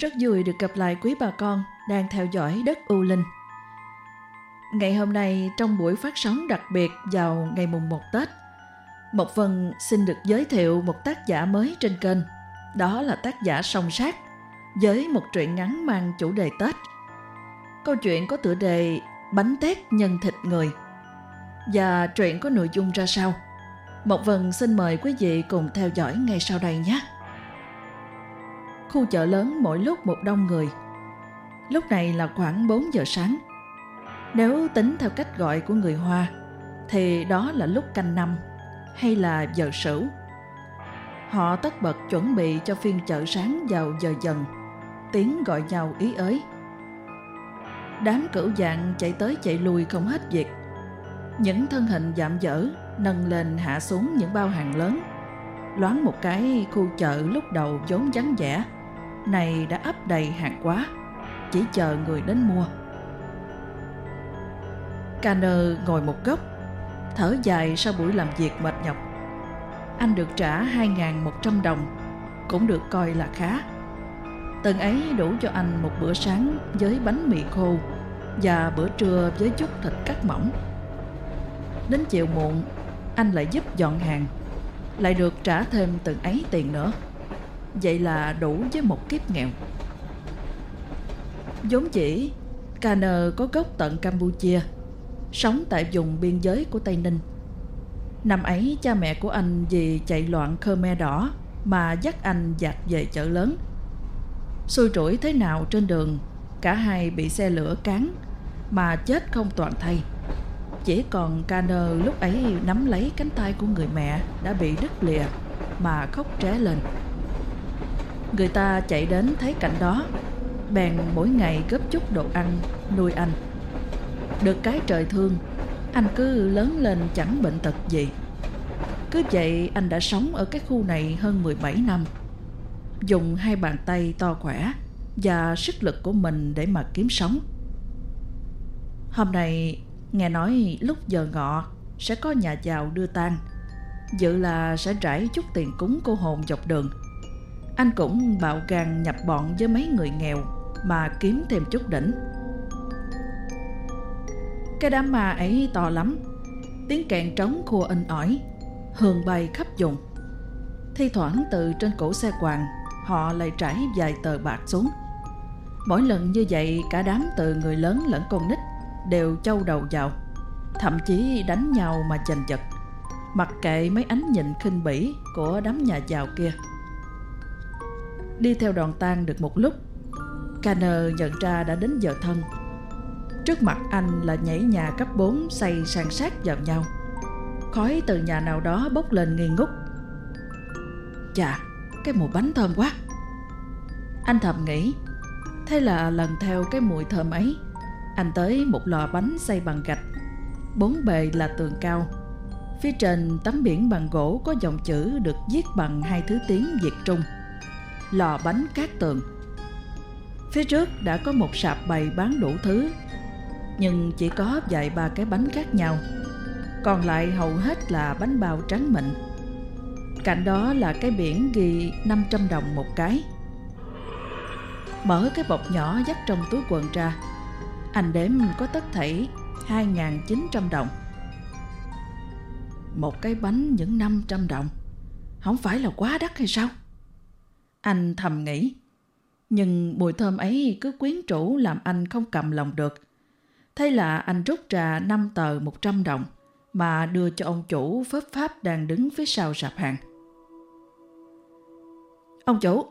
Rất vui được gặp lại quý bà con đang theo dõi đất U Linh. Ngày hôm nay trong buổi phát sóng đặc biệt vào ngày mùng 1 Tết, Mộc Vân xin được giới thiệu một tác giả mới trên kênh. Đó là tác giả Song Sát với một truyện ngắn mang chủ đề Tết. Câu chuyện có tựa đề Bánh tét nhân thịt người. Và truyện có nội dung ra sao? Mộc Vân xin mời quý vị cùng theo dõi ngay sau đây nhé. Khu chợ lớn mỗi lúc một đông người. Lúc này là khoảng 4 giờ sáng. Nếu tính theo cách gọi của người Hoa, thì đó là lúc canh năm hay là giờ sửu. Họ tất bật chuẩn bị cho phiên chợ sáng vào giờ dần, tiếng gọi nhau ý ới. Đám cửu dạng chạy tới chạy lui không hết việc. Những thân hình giảm dở nâng lên hạ xuống những bao hàng lớn. Loáng một cái khu chợ lúc đầu vốn vắng vẻ, này đã ấp đầy hàng quá, chỉ chờ người đến mua. Canner ngồi một góc, thở dài sau buổi làm việc mệt nhọc. Anh được trả 2.100 đồng, cũng được coi là khá. Từng ấy đủ cho anh một bữa sáng với bánh mì khô và bữa trưa với chút thịt cắt mỏng. Đến chiều muộn, anh lại giúp dọn hàng, lại được trả thêm từng ấy tiền nữa. Vậy là đủ với một kiếp nghèo. vốn chỉ, Kaner có gốc tận Campuchia, sống tại vùng biên giới của Tây Ninh. Năm ấy cha mẹ của anh vì chạy loạn Khmer đỏ mà dắt anh dạt về chợ lớn. Xui rủi thế nào trên đường, cả hai bị xe lửa cán mà chết không toàn thay. Chỉ còn Kaner lúc ấy nắm lấy cánh tay của người mẹ đã bị đứt lìa mà khóc tré lên. Người ta chạy đến thấy cảnh đó, bèn mỗi ngày gấp chút đồ ăn nuôi anh. Được cái trời thương, anh cứ lớn lên chẳng bệnh tật gì. Cứ vậy anh đã sống ở cái khu này hơn 17 năm. Dùng hai bàn tay to khỏe và sức lực của mình để mà kiếm sống. Hôm nay nghe nói lúc giờ ngọ sẽ có nhà giàu đưa tang, dự là sẽ trải chút tiền cúng cô hồn dọc đường. Anh cũng bạo gan nhập bọn với mấy người nghèo mà kiếm thêm chút đỉnh. Cái đám ma ấy to lắm, tiếng kèn trống khua in ỏi, hương bay khắp vùng. Thi thoảng từ trên cổ xe quàng, họ lại trải vài tờ bạc xuống. Mỗi lần như vậy cả đám từ người lớn lẫn con nít đều châu đầu vào, thậm chí đánh nhau mà giành giật, mặc kệ mấy ánh nhìn khinh bỉ của đám nhà giàu kia. Đi theo đoàn tang được một lúc, Kanner nhận ra đã đến giờ thân. Trước mặt anh là nhảy nhà cấp 4 xây san sát vào nhau. Khói từ nhà nào đó bốc lên nghi ngút. Chà, cái mùi bánh thơm quá. Anh thầm nghĩ, thế là lần theo cái mùi thơm ấy, anh tới một lò bánh xây bằng gạch. Bốn bề là tường cao. Phía trên tấm biển bằng gỗ có dòng chữ được viết bằng hai thứ tiếng Việt Trung. Lò bánh cát tường. Phía trước đã có một sạp bày bán đủ thứ, nhưng chỉ có vài ba cái bánh khác nhau. Còn lại hầu hết là bánh bao trắng mịn. Cạnh đó là cái biển ghi 500 đồng một cái. Mở cái bọc nhỏ dắt trong túi quần ra, anh đếm có tất thảy 2.900 đồng. Một cái bánh những 500 đồng, không phải là quá đắt hay sao? Anh thầm nghĩ, nhưng mùi thơm ấy cứ quyến rũ làm anh không cầm lòng được. Thế là anh rút ra 5 tờ 100 đồng mà đưa cho ông chủ phớp pháp đang đứng phía sau sạp hàng. Ông chủ,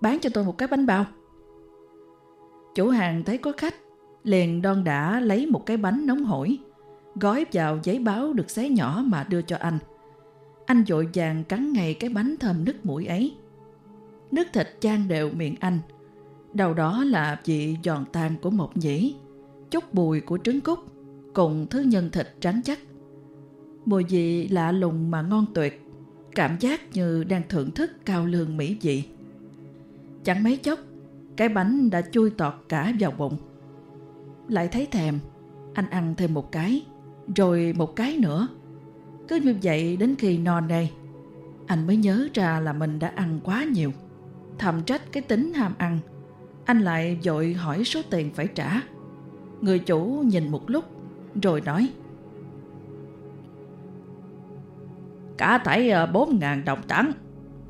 bán cho tôi một cái bánh bao. Chủ hàng thấy có khách, liền đon đã lấy một cái bánh nóng hổi, gói vào giấy báo được xé nhỏ mà đưa cho anh. Anh vội vàng cắn ngay cái bánh thơm nức mũi ấy. Nước thịt chan đều miệng anh. Đầu đó là vị giòn tan của mộc nhĩ, chút bùi của trứng cút, cùng thứ nhân thịt trắng chắc. Mùi vị lạ lùng mà ngon tuyệt, cảm giác như đang thưởng thức cao lương mỹ vị. Chẳng mấy chốc, cái bánh đã chui tọt cả vào bụng. Lại thấy thèm, anh ăn thêm một cái, rồi một cái nữa. Cứ như vậy đến khi no nê, anh mới nhớ ra là mình đã ăn quá nhiều. Thầm trách cái tính ham ăn, Anh lại vội hỏi số tiền phải trả. Người chủ nhìn một lúc rồi nói Cả thảy à, bốn ngàn đồng trắng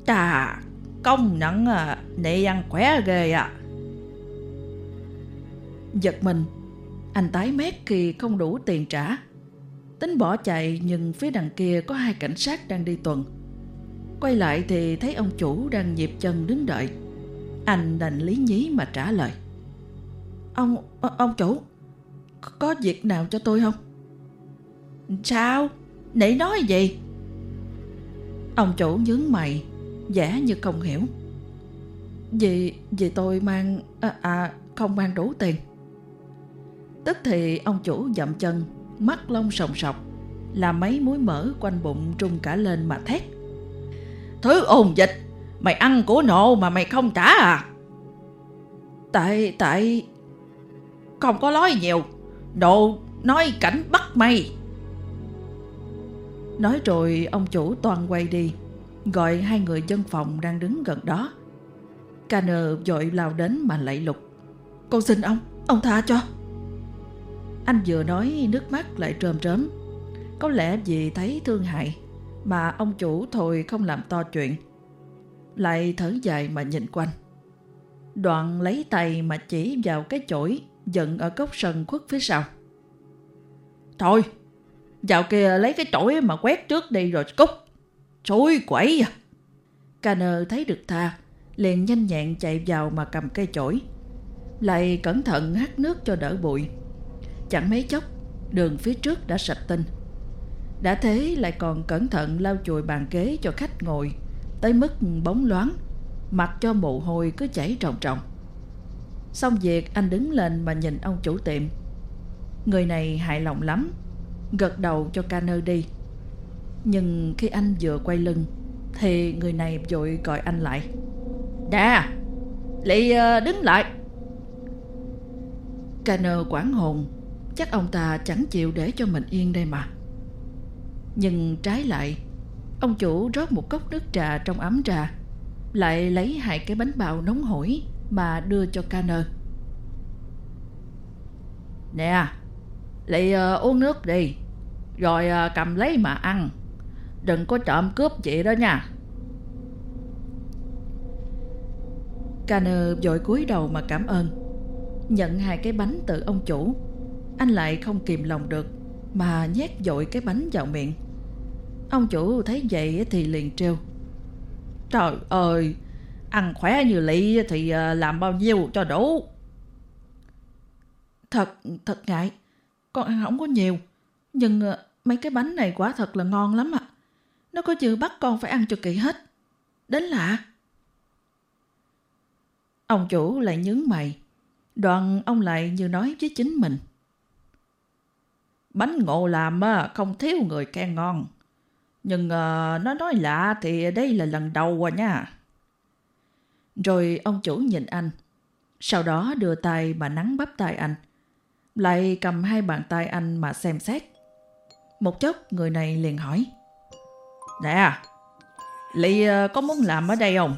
Chà, công nhận à, nị ăn khỏe ghê à. Giật mình Anh tái mét khi không đủ tiền trả. Tính bỏ chạy nhưng phía đằng kia có hai cảnh sát đang đi tuần. Quay lại thì thấy ông chủ đang nhịp chân đứng đợi Anh đành lý nhí mà trả lời Ông, ông chủ Có việc nào cho tôi không? Sao? Nãy nói gì? Ông chủ nhướng mày vẻ như không hiểu Vì, vì tôi mang À, à không mang đủ tiền Tức thì ông chủ dậm chân Mắt lông sòng sọc Làm mấy muối mỡ quanh bụng trung cả lên mà thét Thứ ồn dịch. Mày ăn của nộ mà mày không trả à? Tại, tại Không có nói nhiều. Nộ nói cảnh bắt mày. Nói rồi ông chủ toàn quay đi Gọi hai người dân phòng đang đứng gần đó. Canner vội lao đến mà lạy lục. Con xin ông, ông tha cho. Anh vừa nói nước mắt lại trơm trớm Có lẽ vì thấy thương hại mà ông chủ thôi không làm to chuyện Lại thở dài mà nhìn quanh Đoạn lấy tay mà chỉ vào cái chổi Dựng ở góc sân khuất phía sau Thôi Dạo kia lấy cái chổi mà quét trước đi rồi cút. Chối quẩy à. Canner thấy được tha, liền nhanh nhẹn chạy vào mà cầm cây chổi. Lại cẩn thận hắt nước cho đỡ bụi. Chẳng mấy chốc, đường phía trước đã sạch tinh. Đã thế lại còn cẩn thận lau chùi bàn ghế cho khách ngồi, tới mức bóng loáng, mặc cho mồ hôi cứ chảy ròng ròng. Xong việc anh đứng lên mà nhìn ông chủ tiệm. Người này hài lòng lắm gật đầu cho Canner đi. Nhưng khi anh vừa quay lưng thì người này vội gọi anh lại. Đà, Lị ờ, đứng lại. Cano quảng hồn, chắc ông ta chẳng chịu để cho mình yên đây mà. Nhưng trái lại, ông chủ rót một cốc nước trà trong ấm trà, lại lấy hai cái bánh bao nóng hổi mà đưa cho Canner. Nè, lại uh, uống nước đi rồi uh, cầm lấy mà ăn. Đừng có trộm cướp chị đó nha. Canner vội cúi đầu mà cảm ơn Nhận hai cái bánh từ ông chủ. Anh lại không kìm lòng được. Mà nhét dội cái bánh vào miệng Ông chủ thấy vậy thì liền trêu Trời ơi Ăn khỏe như lị thì à, làm bao nhiêu cho đủ Thật, thật ngại Con ăn không có nhiều nhưng à, mấy cái bánh này quả thật là ngon lắm ạ. Nó có chữ bắt con phải ăn cho kỹ hết. Đến lạ. Ông chủ lại nhướng mày. Đoạn ông lại như nói với chính mình. Bánh ngộ làm không thiếu người khen ngon. Nhưng ờ, nó nói lạ thì đây là lần đầu rồi nha. Rồi ông chủ nhìn anh. Sau đó đưa tay mà nắng bắp tay anh. Lại cầm hai bàn tay anh mà xem xét. Một chốc người này liền hỏi Nè, Lị ờ, có muốn làm ở đây không?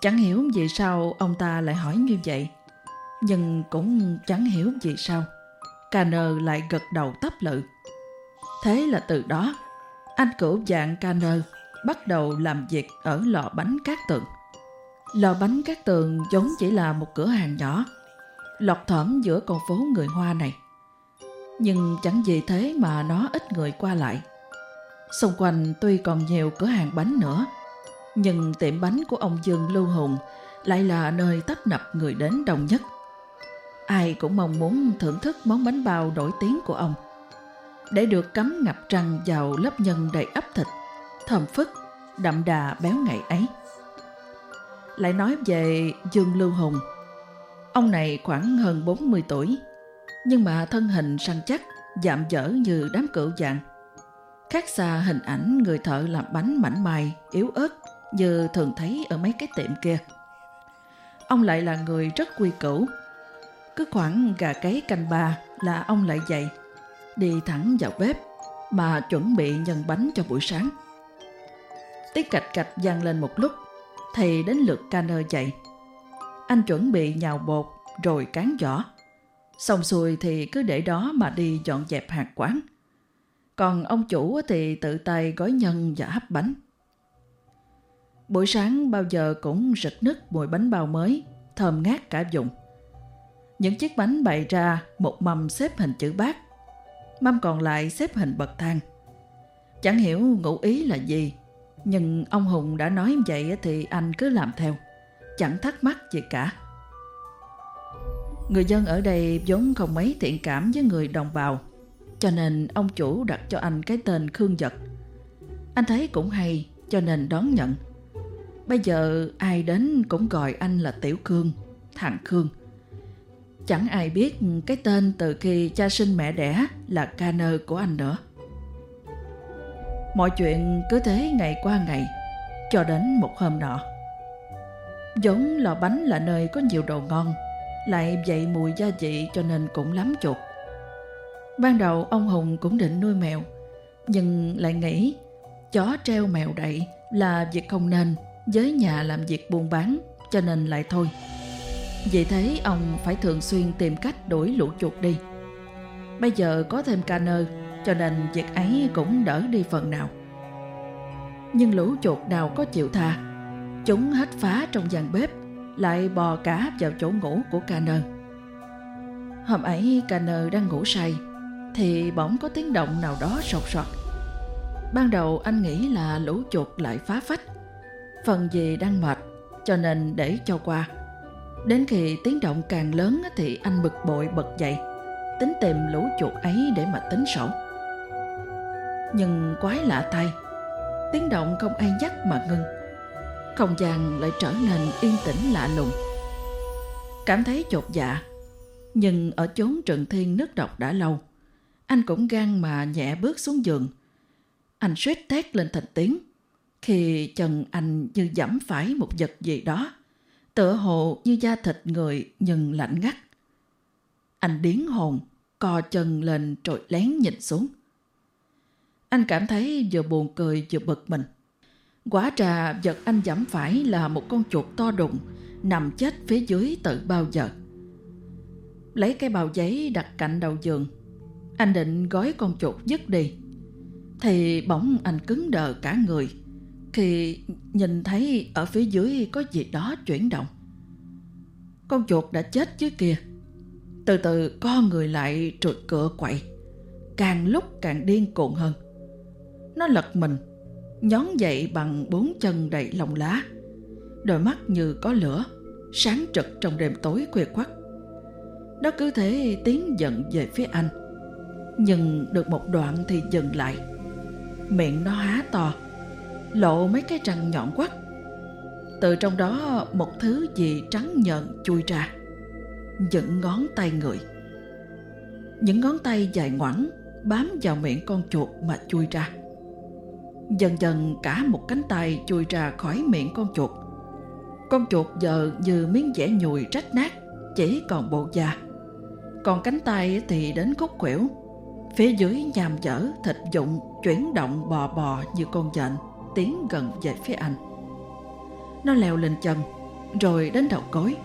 Chẳng hiểu vì sao ông ta lại hỏi như vậy Nhưng cũng chẳng hiểu vì sao Canner lại gật đầu tấp lự Thế là từ đó Anh cửu dạng Canner Bắt đầu làm việc ở lò bánh cát tường Lò bánh cát tường giống chỉ là một cửa hàng nhỏ Lọt thỏm giữa con phố người Hoa này nhưng chẳng vì thế mà nó ít người qua lại. Xung quanh tuy còn nhiều cửa hàng bánh nữa, nhưng tiệm bánh của ông Dương Lưu Hùng lại là nơi tấp nập người đến đông nhất. Ai cũng mong muốn thưởng thức món bánh bao nổi tiếng của ông. Để được cắm ngập răng vào lớp nhân đầy ấp thịt, thơm phức, đậm đà béo ngậy ấy. Lại nói về Dương Lưu Hùng. Ông này khoảng hơn 40 tuổi, nhưng mà thân hình săn chắc, dạm dở như đám cửu dạng. Khác xa hình ảnh người thợ làm bánh mảnh mai, yếu ớt như thường thấy ở mấy cái tiệm kia. Ông lại là người rất quy củ. Cứ khoảng gà cấy canh ba là ông lại dậy, đi thẳng vào bếp mà chuẩn bị nhân bánh cho buổi sáng. Tiếng cạch cạch vang lên một lúc, thì đến lượt Canner dậy. Anh chuẩn bị nhào bột rồi cán vỏ. Xong xuôi thì cứ để đó mà đi dọn dẹp hạt quán. Còn ông chủ thì tự tay gói nhân và hấp bánh. Buổi sáng bao giờ cũng rực nức mùi bánh bao mới, thơm ngát cả vùng. Những chiếc bánh bày ra một mâm xếp hình chữ bát, mâm còn lại xếp hình bậc thang. Chẳng hiểu ngụ ý là gì, nhưng ông Hùng đã nói vậy thì anh cứ làm theo, chẳng thắc mắc gì cả. Người dân ở đây vốn không mấy thiện cảm với người đồng bào, cho nên ông chủ đặt cho anh cái tên Khương Giật. Anh thấy cũng hay, cho nên đón nhận. Bây giờ ai đến cũng gọi anh là Tiểu Khương, thằng Khương. Chẳng ai biết cái tên từ khi cha sinh mẹ đẻ là ca nơ của anh nữa. Mọi chuyện cứ thế ngày qua ngày, cho đến một hôm nọ. Giống lò bánh là nơi có nhiều đồ ngon, lại dậy mùi gia vị cho nên cũng lắm chuột. Ban đầu ông Hùng cũng định nuôi mèo, nhưng lại nghĩ chó treo mèo đậy là việc không nên với nhà làm việc buôn bán cho nên lại thôi. Vì thế ông phải thường xuyên tìm cách đuổi lũ chuột đi. Bây giờ có thêm cano cho nên việc ấy cũng đỡ đi phần nào. Nhưng lũ chuột nào có chịu tha, chúng hết phá trong gian bếp, lại bò cả vào chỗ ngủ của cano. Hôm ấy cano đang ngủ say, thì bỗng có tiếng động nào đó sột soạt. Ban đầu anh nghĩ là lũ chuột lại phá phách, phần gì đang mệt cho nên để cho qua. Đến khi tiếng động càng lớn thì anh bực bội bật dậy, tính tìm lũ chuột ấy để mà tính sổ. Nhưng quái lạ thay, tiếng động không ai dắt mà ngưng. Không gian lại trở nên yên tĩnh lạ lùng. Cảm thấy chột dạ, nhưng ở chốn trần thiên nước độc đã lâu, anh cũng gan mà nhẹ bước xuống giường. Anh suýt thét lên thành tiếng, khi chân anh như dẫm phải một vật gì đó, tựa hồ như da thịt người nhưng lạnh ngắt. Anh điến hồn, co chân lên trội lén nhìn xuống. Anh cảm thấy vừa buồn cười vừa bực mình. Quả trà vật anh giảm phải là một con chuột to đùng nằm chết phía dưới tự bao giờ. Lấy cái bào giấy đặt cạnh đầu giường, anh định gói con chuột dứt đi. Thì bỗng anh cứng đờ cả người khi nhìn thấy ở phía dưới có gì đó chuyển động. Con chuột đã chết chứ kia. Từ từ con người lại trượt cửa quậy. Càng lúc càng điên cuồng hơn. Nó lật mình, nhón dậy bằng bốn chân đầy lông lá. Đôi mắt như có lửa, sáng trực trong đêm tối khuya quắc Nó cứ thế tiến dần về phía anh. Nhưng được một đoạn thì dừng lại. Miệng nó há to, lộ mấy cái răng nhọn quắt. Từ trong đó một thứ gì trắng nhợn chui ra. Những ngón tay người. Những ngón tay dài ngoẳng bám vào miệng con chuột mà chui ra. Dần dần cả một cánh tay chui ra khỏi miệng con chuột. Con chuột giờ như miếng vẽ nhùi rách nát, chỉ còn bộ da. Còn cánh tay thì đến khúc khuỷu. Phía dưới nhàm dở thịt dụng chuyển động bò bò như con nhện tiến gần về phía anh. Nó leo lên chân, rồi đến đầu gối.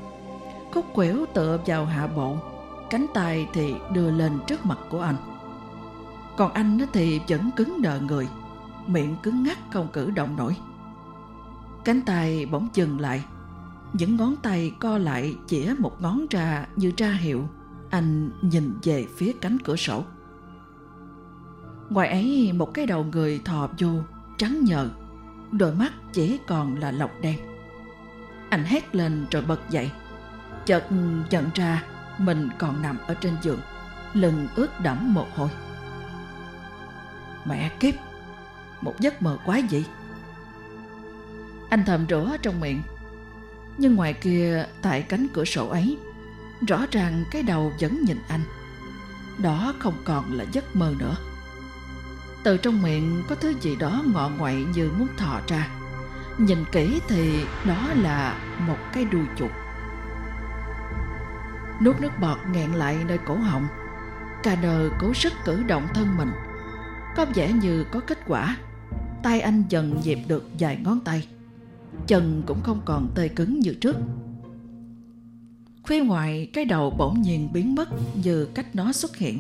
Khúc quỷu tựa vào hạ bộ, cánh tay thì đưa lên trước mặt của anh. Còn anh thì vẫn cứng đờ người, miệng cứng ngắc không cử động nổi. Cánh tay bỗng dừng lại, những ngón tay co lại chĩa một ngón ra như ra hiệu. Anh nhìn về phía cánh cửa sổ. Ngoài ấy một cái đầu người thò vô trắng nhờ đôi mắt chỉ còn là lọc đen. Anh hét lên rồi bật dậy, chợt nhận ra mình còn nằm ở trên giường, lưng ướt đẫm mồ hôi. Mẹ kiếp, một giấc mơ quái dị anh thầm rủa trong miệng, nhưng ngoài kia tại cánh cửa sổ ấy, rõ ràng cái đầu vẫn nhìn anh. Đó không còn là giấc mơ nữa từ trong miệng có thứ gì đó ngọ ngoại như muốn thò ra. Nhìn kỹ thì đó là một cái đuôi chuột. Nuốt nước bọt nghẹn lại nơi cổ họng. Cà nờ cố sức cử động thân mình. Có vẻ như có kết quả. Tay anh dần dịp được vài ngón tay. Chân cũng không còn tê cứng như trước. Phía ngoài cái đầu bỗng nhiên biến mất như cách nó xuất hiện.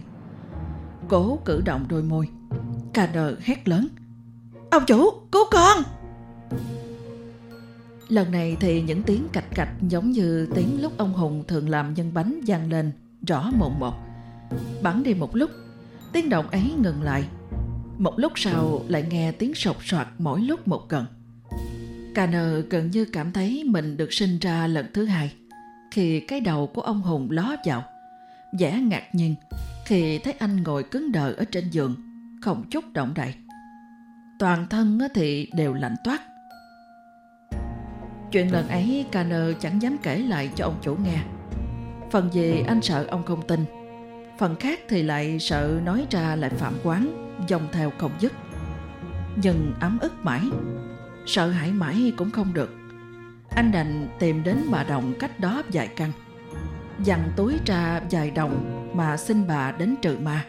Cố cử động đôi môi. Cà nờ hét lớn. Ông chủ, cứu con! Lần này thì những tiếng cạch cạch giống như tiếng lúc ông Hùng thường làm nhân bánh vang lên rõ mồn một. Bắn đi một lúc, tiếng động ấy ngừng lại. Một lúc sau lại nghe tiếng sột soạt mỗi lúc một gần. Cà nờ gần như cảm thấy mình được sinh ra lần thứ hai khi cái đầu của ông Hùng ló vào. vẻ ngạc nhiên khi thấy anh ngồi cứng đờ ở trên giường, không chút động đậy. Toàn thân thì đều lạnh toát. Chuyện lần ấy Canner chẳng dám kể lại cho ông chủ nghe. Phần gì anh sợ ông không tin, phần khác thì lại sợ nói ra lại phạm quán, dòng theo không dứt. Nhưng ấm ức mãi, sợ hãi mãi cũng không được. Anh đành tìm đến bà Đồng cách đó vài căn. Dặn túi ra vài đồng mà xin bà đến trừ ma.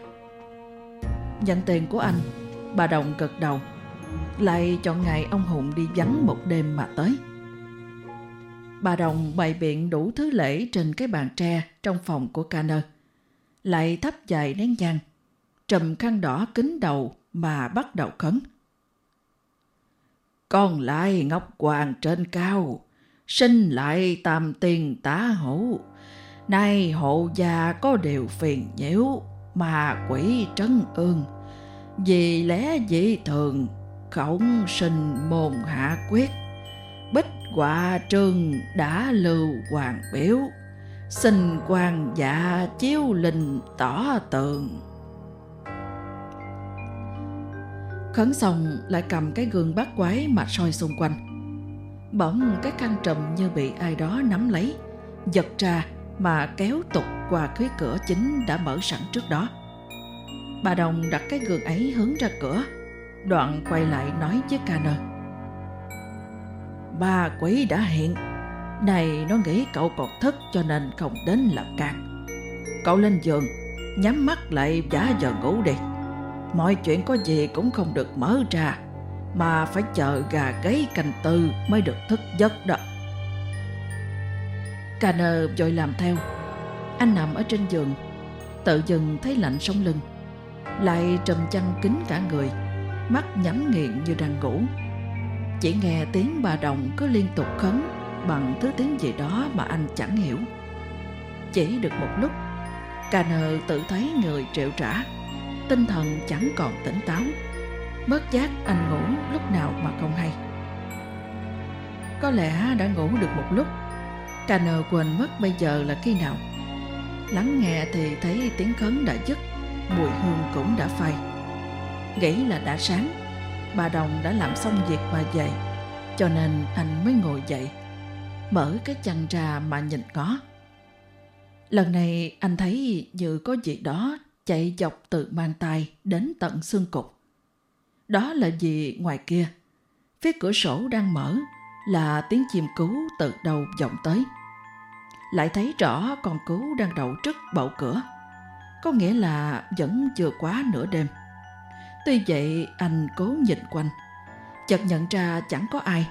Nhận tiền của anh, bà Đồng gật đầu. Lại chọn ngày ông Hùng đi vắng một đêm mà tới. Bà Đồng bày biện đủ thứ lễ trên cái bàn tre trong phòng của Canner. Lại thắp dài nén nhang, trùm khăn đỏ kính đầu mà bắt đầu khấn. Con lại ngọc hoàng trên cao, sinh lại tam tiền tá hữu. Nay hộ gia có điều phiền nhiễu, mà quỷ trấn ương. Vì lẽ dị thường, khổng sinh môn hạ quyết. Bích quả trương đã lưu hoàng biểu, xin quan dạ chiếu linh tỏ tường. Khấn xong lại cầm cái gương bát quái mà soi xung quanh. Bỗng cái khăn trùm như bị ai đó nắm lấy, giật ra mà kéo tục qua cái cửa chính đã mở sẵn trước đó. Bà Đồng đặt cái gương ấy hướng ra cửa, đoạn quay lại nói với Canner. Ba quỷ đã hiện, này nó nghĩ cậu còn thức cho nên không đến làm can. Cậu lên giường, nhắm mắt lại giả giờ ngủ đi. Mọi chuyện có gì cũng không được mở ra, mà phải chờ gà gáy canh tư mới được thức giấc đó. Canner vội làm theo. Anh nằm ở trên giường, tự dừng thấy lạnh sống lưng, lại trầm chăn kín cả người, mắt nhắm nghiện như đang ngủ. Chỉ nghe tiếng bà Đồng cứ liên tục khấn bằng thứ tiếng gì đó mà anh chẳng hiểu. Chỉ được một lúc, Canner tự thấy người triệu trả, tinh thần chẳng còn tỉnh táo. Mất giác anh ngủ lúc nào mà không hay. Có lẽ đã ngủ được một lúc Cano quên mất bây giờ là khi nào Lắng nghe thì thấy tiếng khấn đã dứt Mùi hương cũng đã phai Nghĩ là đã sáng Bà Đồng đã làm xong việc và dậy, Cho nên anh mới ngồi dậy Mở cái chăn ra mà nhìn ngó Lần này anh thấy như có gì đó chạy dọc từ mang tay đến tận xương cục. Đó là gì ngoài kia? Phía cửa sổ đang mở là tiếng chim cứu từ đầu vọng tới. Lại thấy rõ con cứu đang đậu trước bậu cửa. Có nghĩa là vẫn chưa quá nửa đêm. Tuy vậy anh cố nhìn quanh. Chợt nhận ra chẳng có ai.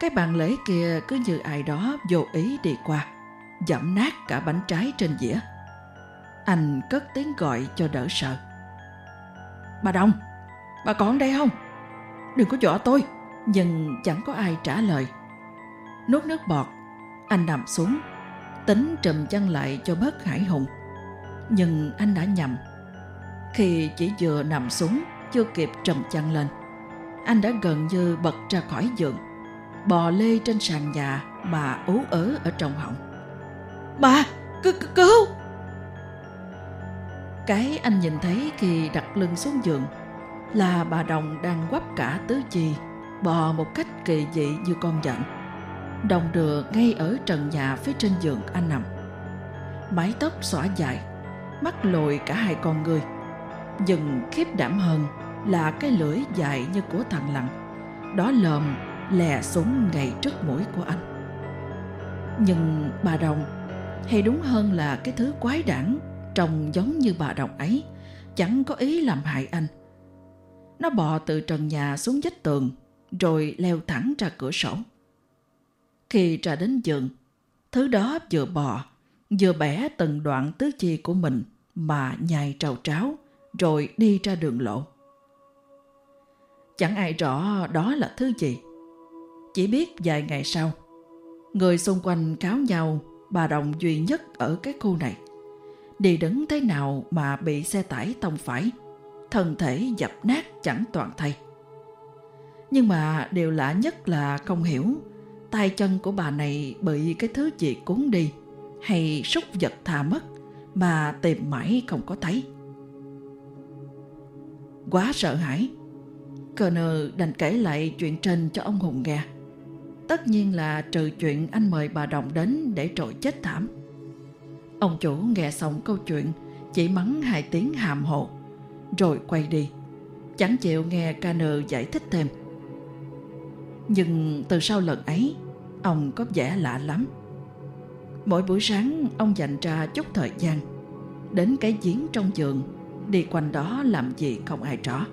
Cái bàn lễ kia cứ như ai đó vô ý đi qua. Dẫm nát cả bánh trái trên dĩa. Anh cất tiếng gọi cho đỡ sợ. Bà Đông, bà còn đây không? Đừng có dọa tôi nhưng chẳng có ai trả lời. Nuốt nước bọt, anh nằm xuống, tính trùm chân lại cho bớt hải hùng. Nhưng anh đã nhầm. Khi chỉ vừa nằm xuống, chưa kịp trùm chân lên, anh đã gần như bật ra khỏi giường, bò lê trên sàn nhà mà ú ớ ở trong họng. Bà, cứu, cứu! Cái anh nhìn thấy khi đặt lưng xuống giường là bà Đồng đang quắp cả tứ chi bò một cách kỳ dị như con giận. Đồng đưa ngay ở trần nhà phía trên giường anh nằm. Mái tóc xõa dài, mắt lồi cả hai con người. Nhưng khiếp đảm hơn là cái lưỡi dài như của thằng lặng. Đó lờm lè xuống ngay trước mũi của anh. Nhưng bà Đồng, hay đúng hơn là cái thứ quái đản trông giống như bà Đồng ấy, chẳng có ý làm hại anh. Nó bò từ trần nhà xuống vách tường rồi leo thẳng ra cửa sổ. Khi ra đến giường, thứ đó vừa bò, vừa bẻ từng đoạn tứ chi của mình mà nhai trầu tráo rồi đi ra đường lộ. Chẳng ai rõ đó là thứ gì. Chỉ biết vài ngày sau, người xung quanh cáo nhau bà đồng duy nhất ở cái khu này. Đi đứng thế nào mà bị xe tải tông phải, thân thể dập nát chẳng toàn thay. Nhưng mà điều lạ nhất là không hiểu tay chân của bà này bị cái thứ gì cuốn đi hay súc vật thà mất mà tìm mãi không có thấy. Quá sợ hãi, Connor đành kể lại chuyện trên cho ông Hùng nghe. Tất nhiên là trừ chuyện anh mời bà Đồng đến để trội chết thảm. Ông chủ nghe xong câu chuyện chỉ mắng hai tiếng hàm hồ, rồi quay đi. Chẳng chịu nghe Connor giải thích thêm. Nhưng từ sau lần ấy, ông có vẻ lạ lắm. Mỗi buổi sáng ông dành ra chút thời gian đến cái giếng trong giường đi quanh đó làm gì không ai rõ.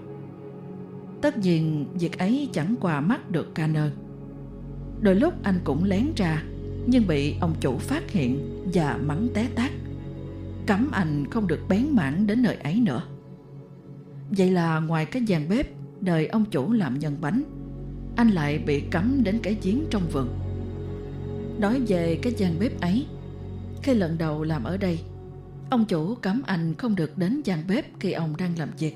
Tất nhiên việc ấy chẳng qua mắt được Canner. Đôi lúc anh cũng lén ra nhưng bị ông chủ phát hiện và mắng té tát. Cấm anh không được bén mảng đến nơi ấy nữa. Vậy là ngoài cái gian bếp đời ông chủ làm nhân bánh, anh lại bị cấm đến cái giếng trong vườn. Nói về cái gian bếp ấy, khi lần đầu làm ở đây, ông chủ cấm anh không được đến gian bếp khi ông đang làm việc.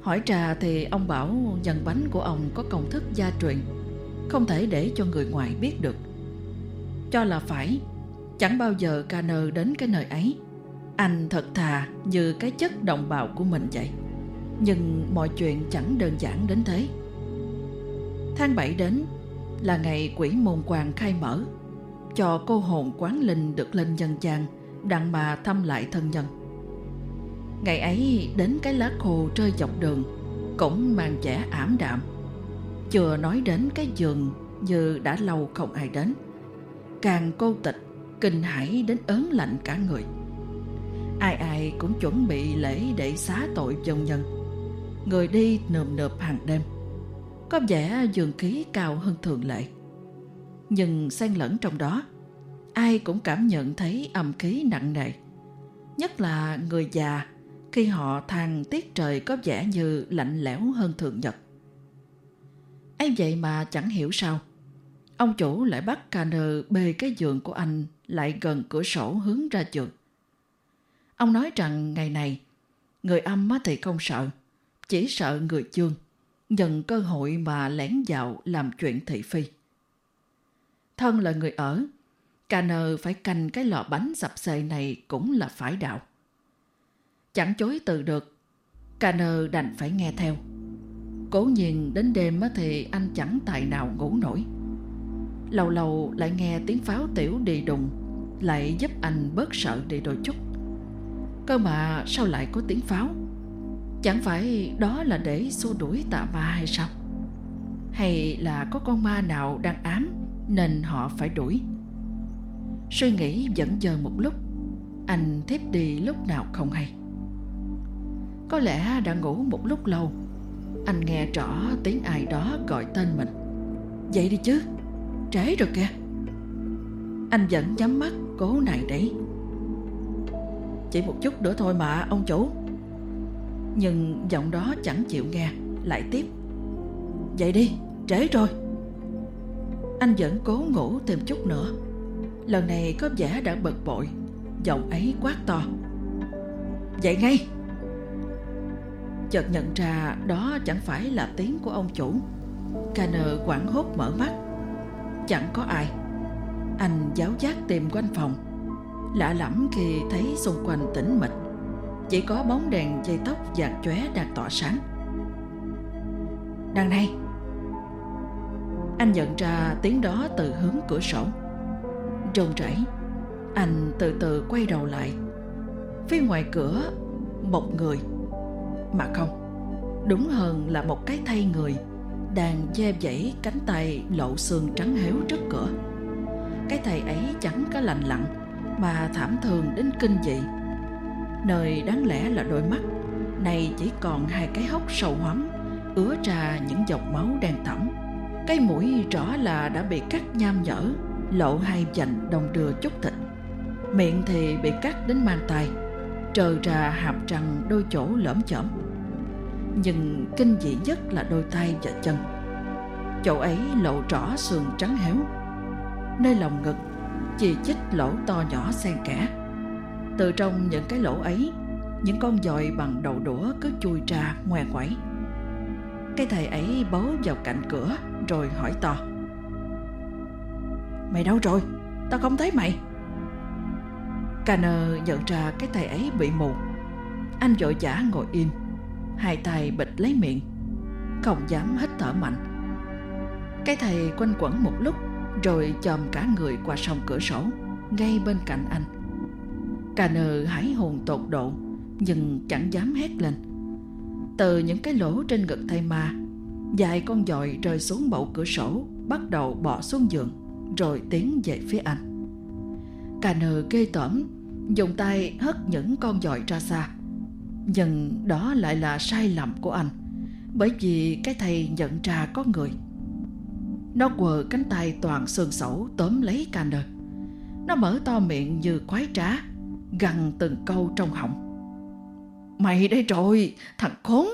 Hỏi trà thì ông bảo dần bánh của ông có công thức gia truyền, không thể để cho người ngoài biết được. Cho là phải, chẳng bao giờ ca nơ đến cái nơi ấy. Anh thật thà như cái chất đồng bào của mình vậy. Nhưng mọi chuyện chẳng đơn giản đến thế. Tháng 7 đến là ngày quỷ môn quan khai mở, cho cô hồn quán linh được lên dân gian đặng mà thăm lại thân nhân. Ngày ấy đến cái lá khô rơi dọc đường cũng mang vẻ ảm đạm. Chưa nói đến cái giường như đã lâu không ai đến. Càng cô tịch, kinh hãi đến ớn lạnh cả người. Ai ai cũng chuẩn bị lễ để xá tội dân nhân. Người đi nườm nượp hàng đêm. Có vẻ giường khí cao hơn thường lệ. Nhưng xen lẫn trong đó, ai cũng cảm nhận thấy âm khí nặng nề. Nhất là người già khi họ than tiết trời có vẻ như lạnh lẽo hơn thường nhật. ấy vậy mà chẳng hiểu sao. Ông chủ lại bắt Canner bê cái giường của anh lại gần cửa sổ hướng ra giường. Ông nói rằng ngày này, người âm thì không sợ, chỉ sợ người chương, nhận cơ hội mà lén dạo làm chuyện thị phi. Thân là người ở, Canner phải canh cái lọ bánh sập xề này cũng là phải đạo chẳng chối từ được. Canner đành phải nghe theo. Cố nhiên đến đêm thì anh chẳng tài nào ngủ nổi. Lâu lâu lại nghe tiếng pháo tiểu đi đùng, lại giúp anh bớt sợ đi đôi chút. Cơ mà sao lại có tiếng pháo? Chẳng phải đó là để xua đuổi tà ma hay sao? Hay là có con ma nào đang ám nên họ phải đuổi? Suy nghĩ dẫn dờ một lúc, anh thiếp đi lúc nào không hay. Có lẽ đã ngủ một lúc lâu Anh nghe rõ tiếng ai đó gọi tên mình Dậy đi chứ Trễ rồi kìa Anh vẫn nhắm mắt cố này đấy Chỉ một chút nữa thôi mà ông chủ nhưng giọng đó chẳng chịu nghe. Lại tiếp. Dậy đi, trễ rồi. Anh vẫn cố ngủ thêm chút nữa. Lần này có vẻ đã bực bội. Giọng ấy quát to. Dậy ngay. Chợt nhận ra đó chẳng phải là tiếng của ông chủ. Canner quảng hốt mở mắt. Chẳng có ai. Anh giáo giác tìm quanh phòng. Lạ lẫm khi thấy xung quanh tĩnh mịch. Chỉ có bóng đèn dây tóc vàng chóe đang tỏa sáng. Đằng này. Anh nhận ra tiếng đó từ hướng cửa sổ. Rồng rảy Anh từ từ quay đầu lại. Phía ngoài cửa, Một người. Mà không, đúng hơn là một cái thay người đang che dãy cánh tay lộ xương trắng héo trước cửa. Cái thầy ấy chẳng có lành lặn mà thảm thường đến kinh dị nơi đáng lẽ là đôi mắt này chỉ còn hai cái hốc sâu hoắm, ứa ra những dòng máu đen thẫm cái mũi rõ là đã bị cắt nham nhở, lộ hai dành đồng đưa chút thịt. Miệng thì bị cắt đến mang tay Trờ ra hàm răng đôi chỗ lõm chởm Nhưng kinh dị nhất là đôi tay và chân. Chỗ ấy lộ rõ sườn trắng héo. Nơi lòng ngực, Chỉ chích lỗ to nhỏ xen kẽ. Từ trong những cái lỗ ấy, Những con dòi bằng đầu đũa cứ chui ra ngoe quẩy Cái thầy ấy bấu vào cạnh cửa Rồi hỏi to, Mày đâu rồi? Tao không thấy mày. Canner nhận ra cái thầy ấy bị mù. Anh vội vã ngồi im, Hai tay bịt lấy miệng, Không dám hít thở mạnh. Cái thầy quanh quẩn một lúc Rồi chồm cả người qua sông cửa sổ, Ngay bên cạnh anh. Canner hãi hồn tột độ, Nhưng chẳng dám hét lên. Từ những cái lỗ trên ngực thầy ma Dài con dòi rơi xuống bậu cửa sổ, Bắt đầu bỏ xuống giường, Rồi tiến về phía anh. Canner ghê tởm, dùng tay hất những con dòi ra xa. Nhưng đó lại là sai lầm của anh, bởi vì cái thầy nhận ra có người. Nó quờ cánh tay toàn sườn sẩu tóm lấy Canner nó mở to miệng như quái trá gằn từng câu trong họng mày đây rồi thằng khốn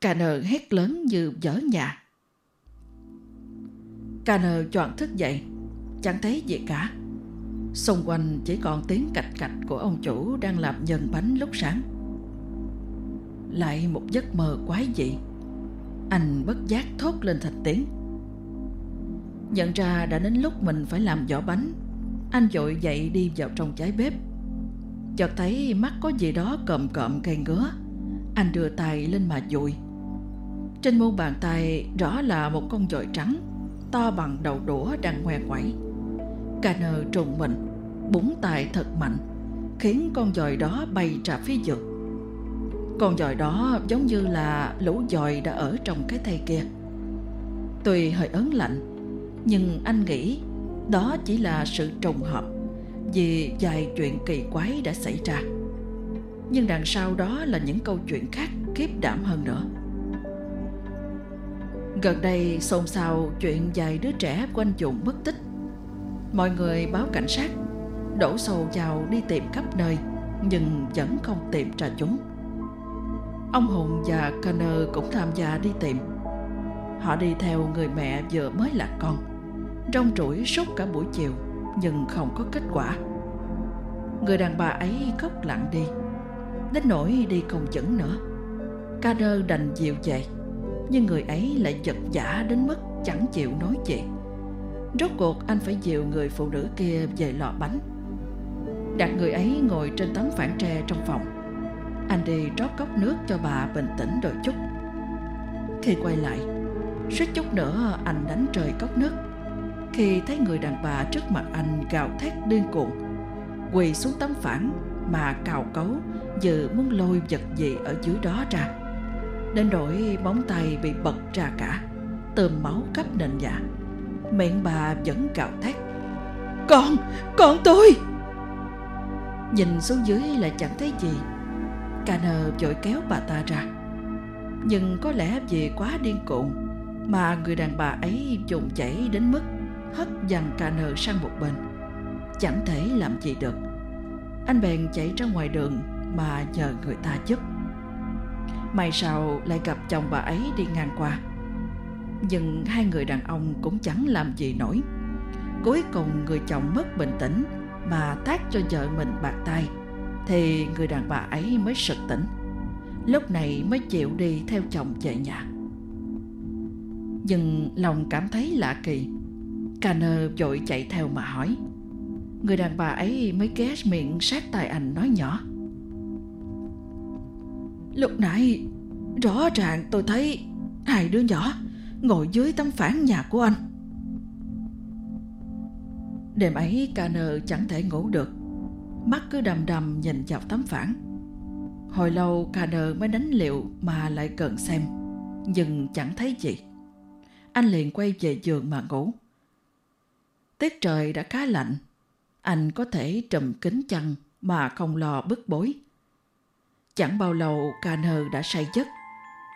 Canner hét lớn như dở nhà Canner choàng thức dậy chẳng thấy gì cả Xung quanh chỉ còn tiếng cạch cạch của ông chủ đang làm nhân bánh lúc sáng. Lại một giấc mơ quái dị. Anh bất giác thốt lên thành tiếng. Nhận ra đã đến lúc mình phải làm vỏ bánh, anh vội dậy đi vào trong trái bếp. Chợt thấy mắt có gì đó cộm cộm gây ngứa. Anh đưa tay lên mà dụi. Trên mu bàn tay rõ là một con dội trắng, to bằng đầu đũa đang ngoe quẩy. Canner trùng mình búng tay thật mạnh khiến con dòi đó bay ra phía giường con dòi đó giống như là lũ dòi đã ở trong cái thây kia tuy hơi ớn lạnh nhưng anh nghĩ đó chỉ là sự trùng hợp vì vài chuyện kỳ quái đã xảy ra. Nhưng đằng sau đó là những câu chuyện khác kiếp đảm hơn nữa. Gần đây xôn xao chuyện vài đứa trẻ quanh vùng mất tích. Mọi người báo cảnh sát, đổ xô vào đi tìm khắp nơi, nhưng vẫn không tìm ra chúng. Ông hùng và Connor cũng tham gia đi tìm. Họ đi theo người mẹ vừa mới lạc con trong ruổi suốt cả buổi chiều, nhưng không có kết quả. Người đàn bà ấy khóc lặng đi, đến nỗi đi không chững nữa. Ca đơ đành dịu dậy nhưng người ấy lại giật giả đến mức chẳng chịu nói chuyện. Rốt cuộc anh phải dìu người phụ nữ kia về lò bánh. Đặt người ấy ngồi trên tấm phản tre trong phòng. Anh đi rót cốc nước cho bà bình tĩnh đôi chút. Khi quay lại, suýt chút nữa anh đánh trời cốc nước khi thấy người đàn bà trước mặt anh gào thét điên cuồng. Quỳ xuống tấm phản mà cào cấu dự muốn lôi vật gì ở dưới đó ra. Đến nỗi bóng tay bị bật ra cả, tơm máu khắp nền nhà. Miệng bà vẫn gào thét, con con tôi! Nhìn xuống dưới lại chẳng thấy gì. Canner vội kéo bà ta ra. Nhưng có lẽ vì quá điên cuồng Mà người đàn bà ấy dùng chảy đến mức Hất dằn nợ sang một bên. Chẳng thể làm gì được. Anh bèn chạy ra ngoài đường Mà nhờ người ta giúp. May sao lại gặp chồng bà ấy đi ngang qua. Nhưng hai người đàn ông cũng chẳng làm gì nổi. Cuối cùng người chồng mất bình tĩnh mà tác cho vợ mình bạc tay thì người đàn bà ấy mới sực tỉnh. Lúc này mới chịu đi theo chồng về nhà. Nhưng lòng cảm thấy lạ kỳ. Canner vội chạy theo mà hỏi. Người đàn bà ấy mới ghé miệng sát tai anh nói nhỏ. Lúc nãy, Rõ ràng tôi thấy Hai đứa nhỏ Ngồi dưới tấm phản nhà của anh. Đêm ấy Canner chẳng thể ngủ được. Mắt cứ đầm đầm nhìn vào tấm phản. Hồi lâu Canner mới đánh liệu mà lại cần xem, Nhưng chẳng thấy gì. Anh liền quay về giường mà ngủ. Tiết trời đã khá lạnh Anh có thể trùm kính chăn mà không lo bức bối Chẳng bao lâu Canner đã say giấc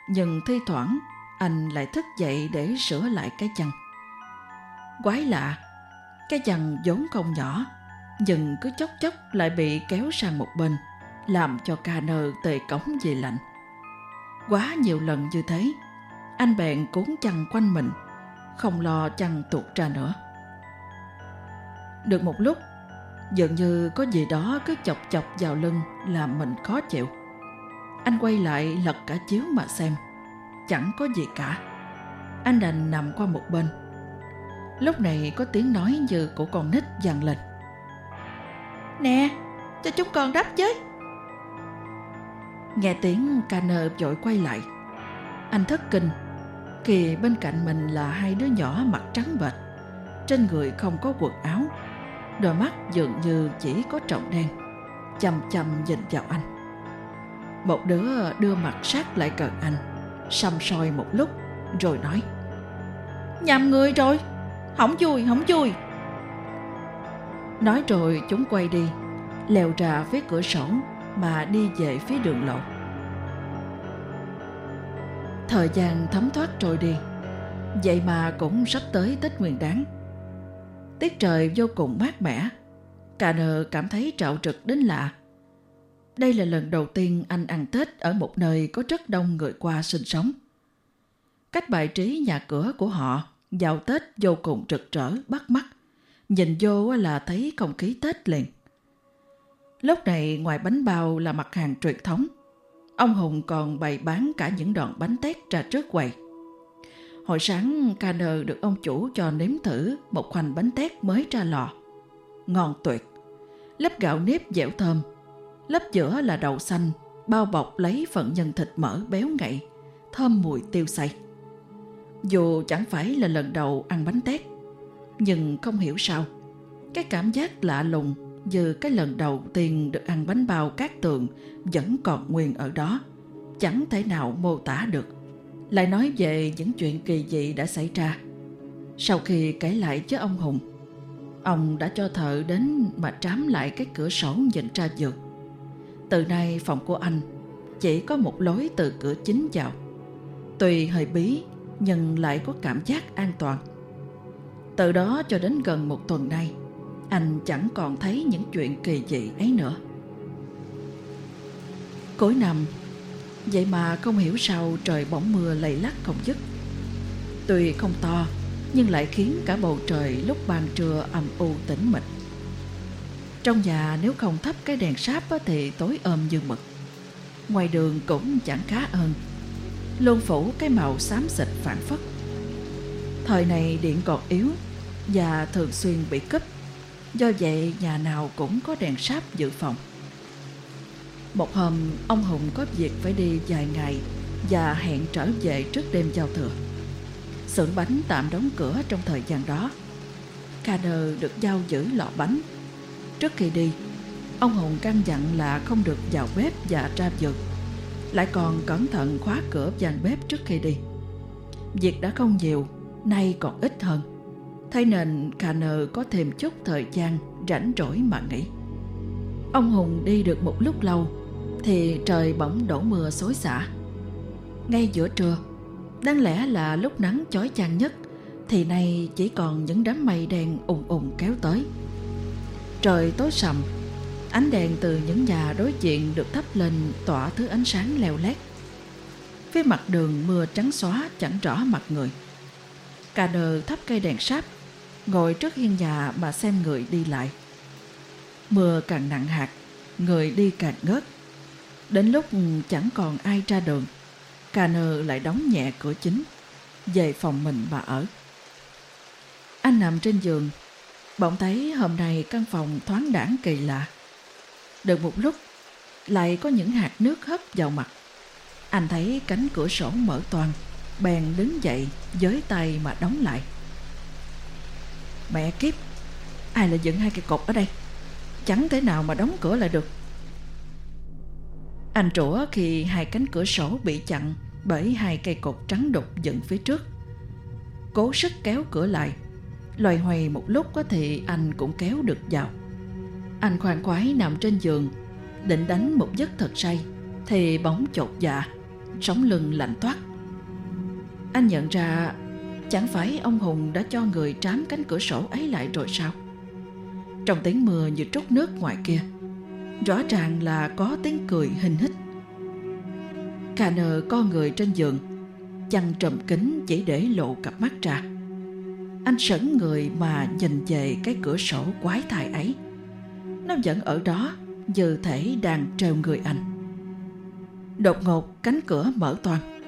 Nhưng thi thoảng anh lại thức dậy để sửa lại cái chăn Quái lạ Cái chăn vốn không nhỏ, nhưng cứ chốc chốc lại bị kéo sang một bên, làm cho ca nơ tề cống về lạnh. Quá nhiều lần như thế, anh bèn cuốn chăn quanh mình, không lo chăn tuột ra nữa. Được một lúc, dường như có gì đó cứ chọc chọc vào lưng làm mình khó chịu. Anh quay lại lật cả chiếu mà xem, chẳng có gì cả. Anh đành nằm qua một bên. Lúc này có tiếng nói như của con nít vang lên. Nè, cho chúng con đắp với. Nghe tiếng Canner vội quay lại. Anh thất kinh, kì bên cạnh mình là hai đứa nhỏ mặt trắng bệch. Trên người không có quần áo, đôi mắt dường như chỉ có trọng đen, chầm chầm nhìn vào anh. Một đứa đưa mặt sát lại gần anh, xăm soi một lúc rồi nói Nhầm người rồi, hỏng vui, hỏng vui. Nói rồi chúng quay đi, leo ra phía cửa sổ mà đi về phía đường lộ. Thời gian thấm thoát trôi đi, vậy mà cũng sắp tới Tết Nguyên Đán. Tiết trời vô cùng mát mẻ, cà nờ cảm thấy trạo trực đến lạ. Đây là lần đầu tiên anh ăn Tết ở một nơi có rất đông người qua sinh sống. Cách bài trí nhà cửa của họ vào Tết vô cùng rực rỡ, bắt mắt. Nhìn vô là thấy không khí Tết liền. Lúc này ngoài bánh bao là mặt hàng truyền thống, ông Hùng còn bày bán cả những đoạn bánh tét ra trước quầy. Hồi sáng Canner được ông chủ cho nếm thử một khoanh bánh tét mới ra lò. Ngon tuyệt. Lớp gạo nếp dẻo thơm. Lớp giữa là đậu xanh, bao bọc lấy phần nhân thịt mỡ béo ngậy, thơm mùi tiêu xay. Dù chẳng phải là lần đầu ăn bánh tét, nhưng không hiểu sao, cái cảm giác lạ lùng như cái lần đầu tiên được ăn bánh bao cát tường vẫn còn nguyên ở đó, chẳng thể nào mô tả được. Lại nói về những chuyện kỳ dị đã xảy ra. Sau khi kể lại với ông Hùng, ông đã cho thợ đến mà trám lại cái cửa sổ nhìn ra giường. Từ nay phòng của anh chỉ có một lối từ cửa chính vào. Tuy hơi bí nhưng lại có cảm giác an toàn. Từ đó cho đến gần một tuần nay, anh chẳng còn thấy những chuyện kỳ dị ấy nữa. Cuối năm, vậy mà không hiểu sao trời bỗng mưa lầy lắc không dứt. Tuy không to, nhưng lại khiến cả bầu trời lúc ban trưa âm u tĩnh mịch. Trong nhà nếu không thắp cái đèn sáp thì tối ôm như mực. Ngoài đường cũng chẳng khá hơn luôn phủ cái màu xám xịt phản phất. Thời này điện còn yếu và thường xuyên bị cúp, do vậy nhà nào cũng có đèn sáp dự phòng. Một hôm, ông Hùng có việc phải đi vài ngày và hẹn trở về trước đêm giao thừa. Xưởng bánh tạm đóng cửa trong thời gian đó. Kader được giao giữ lọ bánh. Trước khi đi, ông Hùng căn dặn là không được vào bếp và ra vườn lại còn cẩn thận khóa cửa gian bếp trước khi đi. Việc đã không nhiều, nay còn ít hơn. Thế nên Canner có thêm chút thời gian rảnh rỗi mà nghỉ. Ông Hùng đi được một lúc lâu thì trời bỗng đổ mưa xối xả. Ngay giữa trưa, đáng lẽ là lúc nắng chói chang nhất thì nay chỉ còn những đám mây đen ùng ùng kéo tới. Trời tối sầm Ánh đèn từ những nhà đối diện được thắp lên tỏa thứ ánh sáng leo lét. Phía mặt đường mưa trắng xóa chẳng rõ mặt người. Cà đờ thắp cây đèn sáp, ngồi trước hiên nhà mà xem người đi lại. Mưa càng nặng hạt, người đi càng ngớt. Đến lúc chẳng còn ai ra đường, cà lại đóng nhẹ cửa chính, về phòng mình mà ở. Anh nằm trên giường, bỗng thấy hôm nay căn phòng thoáng đãng kỳ lạ. Được một lúc, lại có những hạt nước hấp vào mặt. Anh thấy cánh cửa sổ mở toàn, bèn đứng dậy với tay mà đóng lại. Mẹ kiếp, ai lại dựng hai cây cột ở đây? Chẳng thể nào mà đóng cửa lại được. Anh trũa khi hai cánh cửa sổ bị chặn bởi hai cây cột trắng đục dựng phía trước. Cố sức kéo cửa lại, loay hoay một lúc có thì anh cũng kéo được vào. Anh khoan khoái nằm trên giường Định đánh một giấc thật say Thì bóng chột dạ Sống lưng lạnh toát Anh nhận ra Chẳng phải ông Hùng đã cho người trám cánh cửa sổ ấy lại rồi sao? Trong tiếng mưa như trút nước ngoài kia, rõ ràng là có tiếng cười hình hích. Cà nờ co người trên giường, chăn trầm kính chỉ để lộ cặp mắt ra. Anh sững người mà nhìn về cái cửa sổ quái thai ấy. Nó vẫn ở đó, như thể đang treo người anh. Đột ngột cánh cửa mở toang.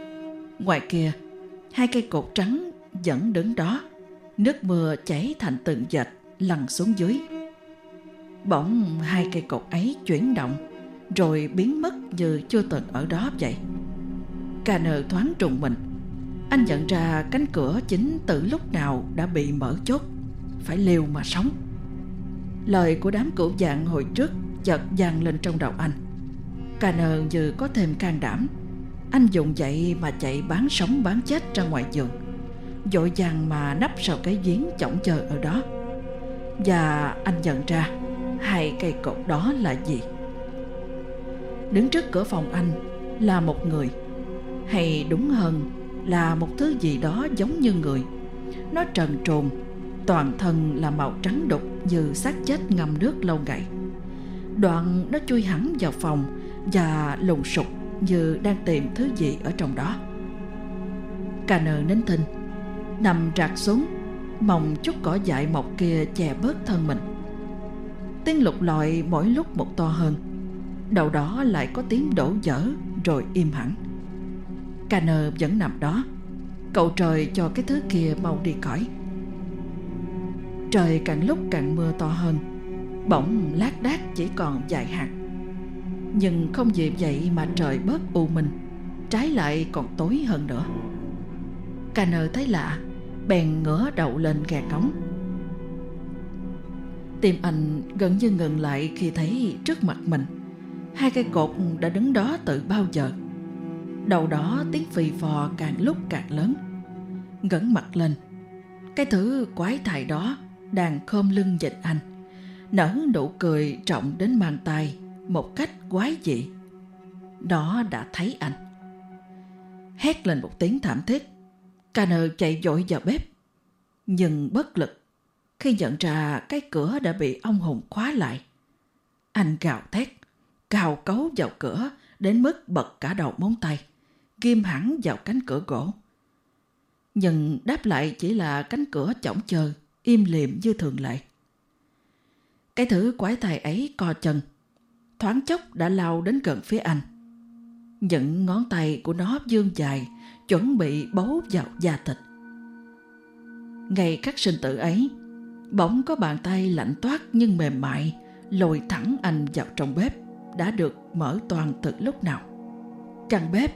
Ngoài kia, hai cây cột trắng vẫn đứng đó. Nước mưa chảy thành từng dệt lăn xuống dưới. Bỗng hai cây cột ấy chuyển động, rồi biến mất như chưa từng ở đó vậy. Cà thoáng trùng mình. Anh nhận ra cánh cửa chính từ lúc nào đã bị mở chốt. Phải liều mà sống. Lời của đám cửu dạng hồi trước chợt vang lên trong đầu anh. Cà như có thêm can đảm. Anh dùng dậy mà chạy bán sống bán chết ra ngoài giường. Dội vàng mà nấp sau cái giếng chỏng chờ ở đó. Và anh nhận ra hai cây cột đó là gì. Đứng trước cửa phòng anh là một người, hay đúng hơn là một thứ gì đó giống như người. Nó trần trồn, toàn thân là màu trắng đục như xác chết ngâm nước lâu ngày. Đoạn nó chui hẳn vào phòng và lùng sục như đang tìm thứ gì ở trong đó. Cà nờ nín thinh, nằm rạc xuống, mong chút cỏ dại mọc kia che bớt thân mình. Tiếng lục lọi mỗi lúc một to hơn, đầu đó lại có tiếng đổ dở rồi im hẳn. Cà nờ vẫn nằm đó, cậu trời cho cái thứ kia mau đi khỏi. Trời càng lúc càng mưa to hơn, bỗng lác đác chỉ còn vài hạt. Nhưng không vì vậy mà trời bớt u minh trái lại còn tối hơn nữa. Cà nờ thấy lạ bèn ngửa đầu lên gà cống tim anh gần như ngừng lại khi thấy trước mặt mình hai cây cột đã đứng đó từ bao giờ đầu đó tiếng phì phò càng lúc càng lớn ngẩng mặt lên cái thứ quái thai đó đang khom lưng nhìn anh nở nụ cười trọng đến mang tay một cách quái dị. Nó đã thấy anh. Hét lên một tiếng thảm thiết. Canner chạy dội vào bếp. Nhưng bất lực khi nhận ra cái cửa đã bị ông Hùng khóa lại. Anh gào thét, cào cấu vào cửa đến mức bật cả đầu móng tay, ghim hẳn vào cánh cửa gỗ. Nhưng đáp lại chỉ là cánh cửa chỏng chờ, im lìm như thường lệ. Cái thứ quái tài ấy co chân, thoáng chốc đã lao đến gần phía anh. Những ngón tay của nó dương dài, chuẩn bị bấu vào da thịt. Ngày các sinh tử ấy, bỗng có bàn tay lạnh toát nhưng mềm mại lồi thẳng anh vào trong bếp đã được mở toàn từ lúc nào. Căn bếp,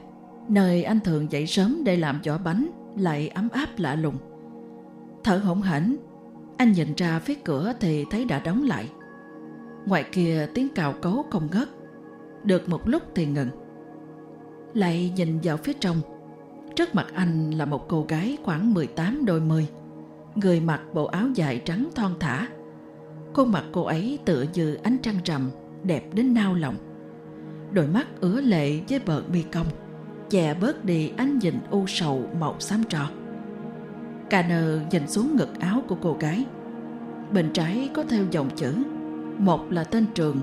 nơi anh thường dậy sớm để làm giỏ bánh, lại ấm áp lạ lùng. Thở hổn hển, anh nhìn ra phía cửa thì thấy đã đóng lại. Ngoài kia tiếng cào cấu không ngớt Được một lúc thì ngừng Lại nhìn vào phía trong Trước mặt anh là một cô gái khoảng 18 đôi mươi Người mặc bộ áo dài trắng thon thả. Khuôn mặt cô ấy tựa như ánh trăng rằm Đẹp đến nao lòng. Đôi mắt ứa lệ với bờ mi cong Chè bớt đi ánh nhìn u sầu màu xám trò Cà nờ nhìn xuống ngực áo của cô gái. Bên trái có theo dòng chữ, một là tên trường,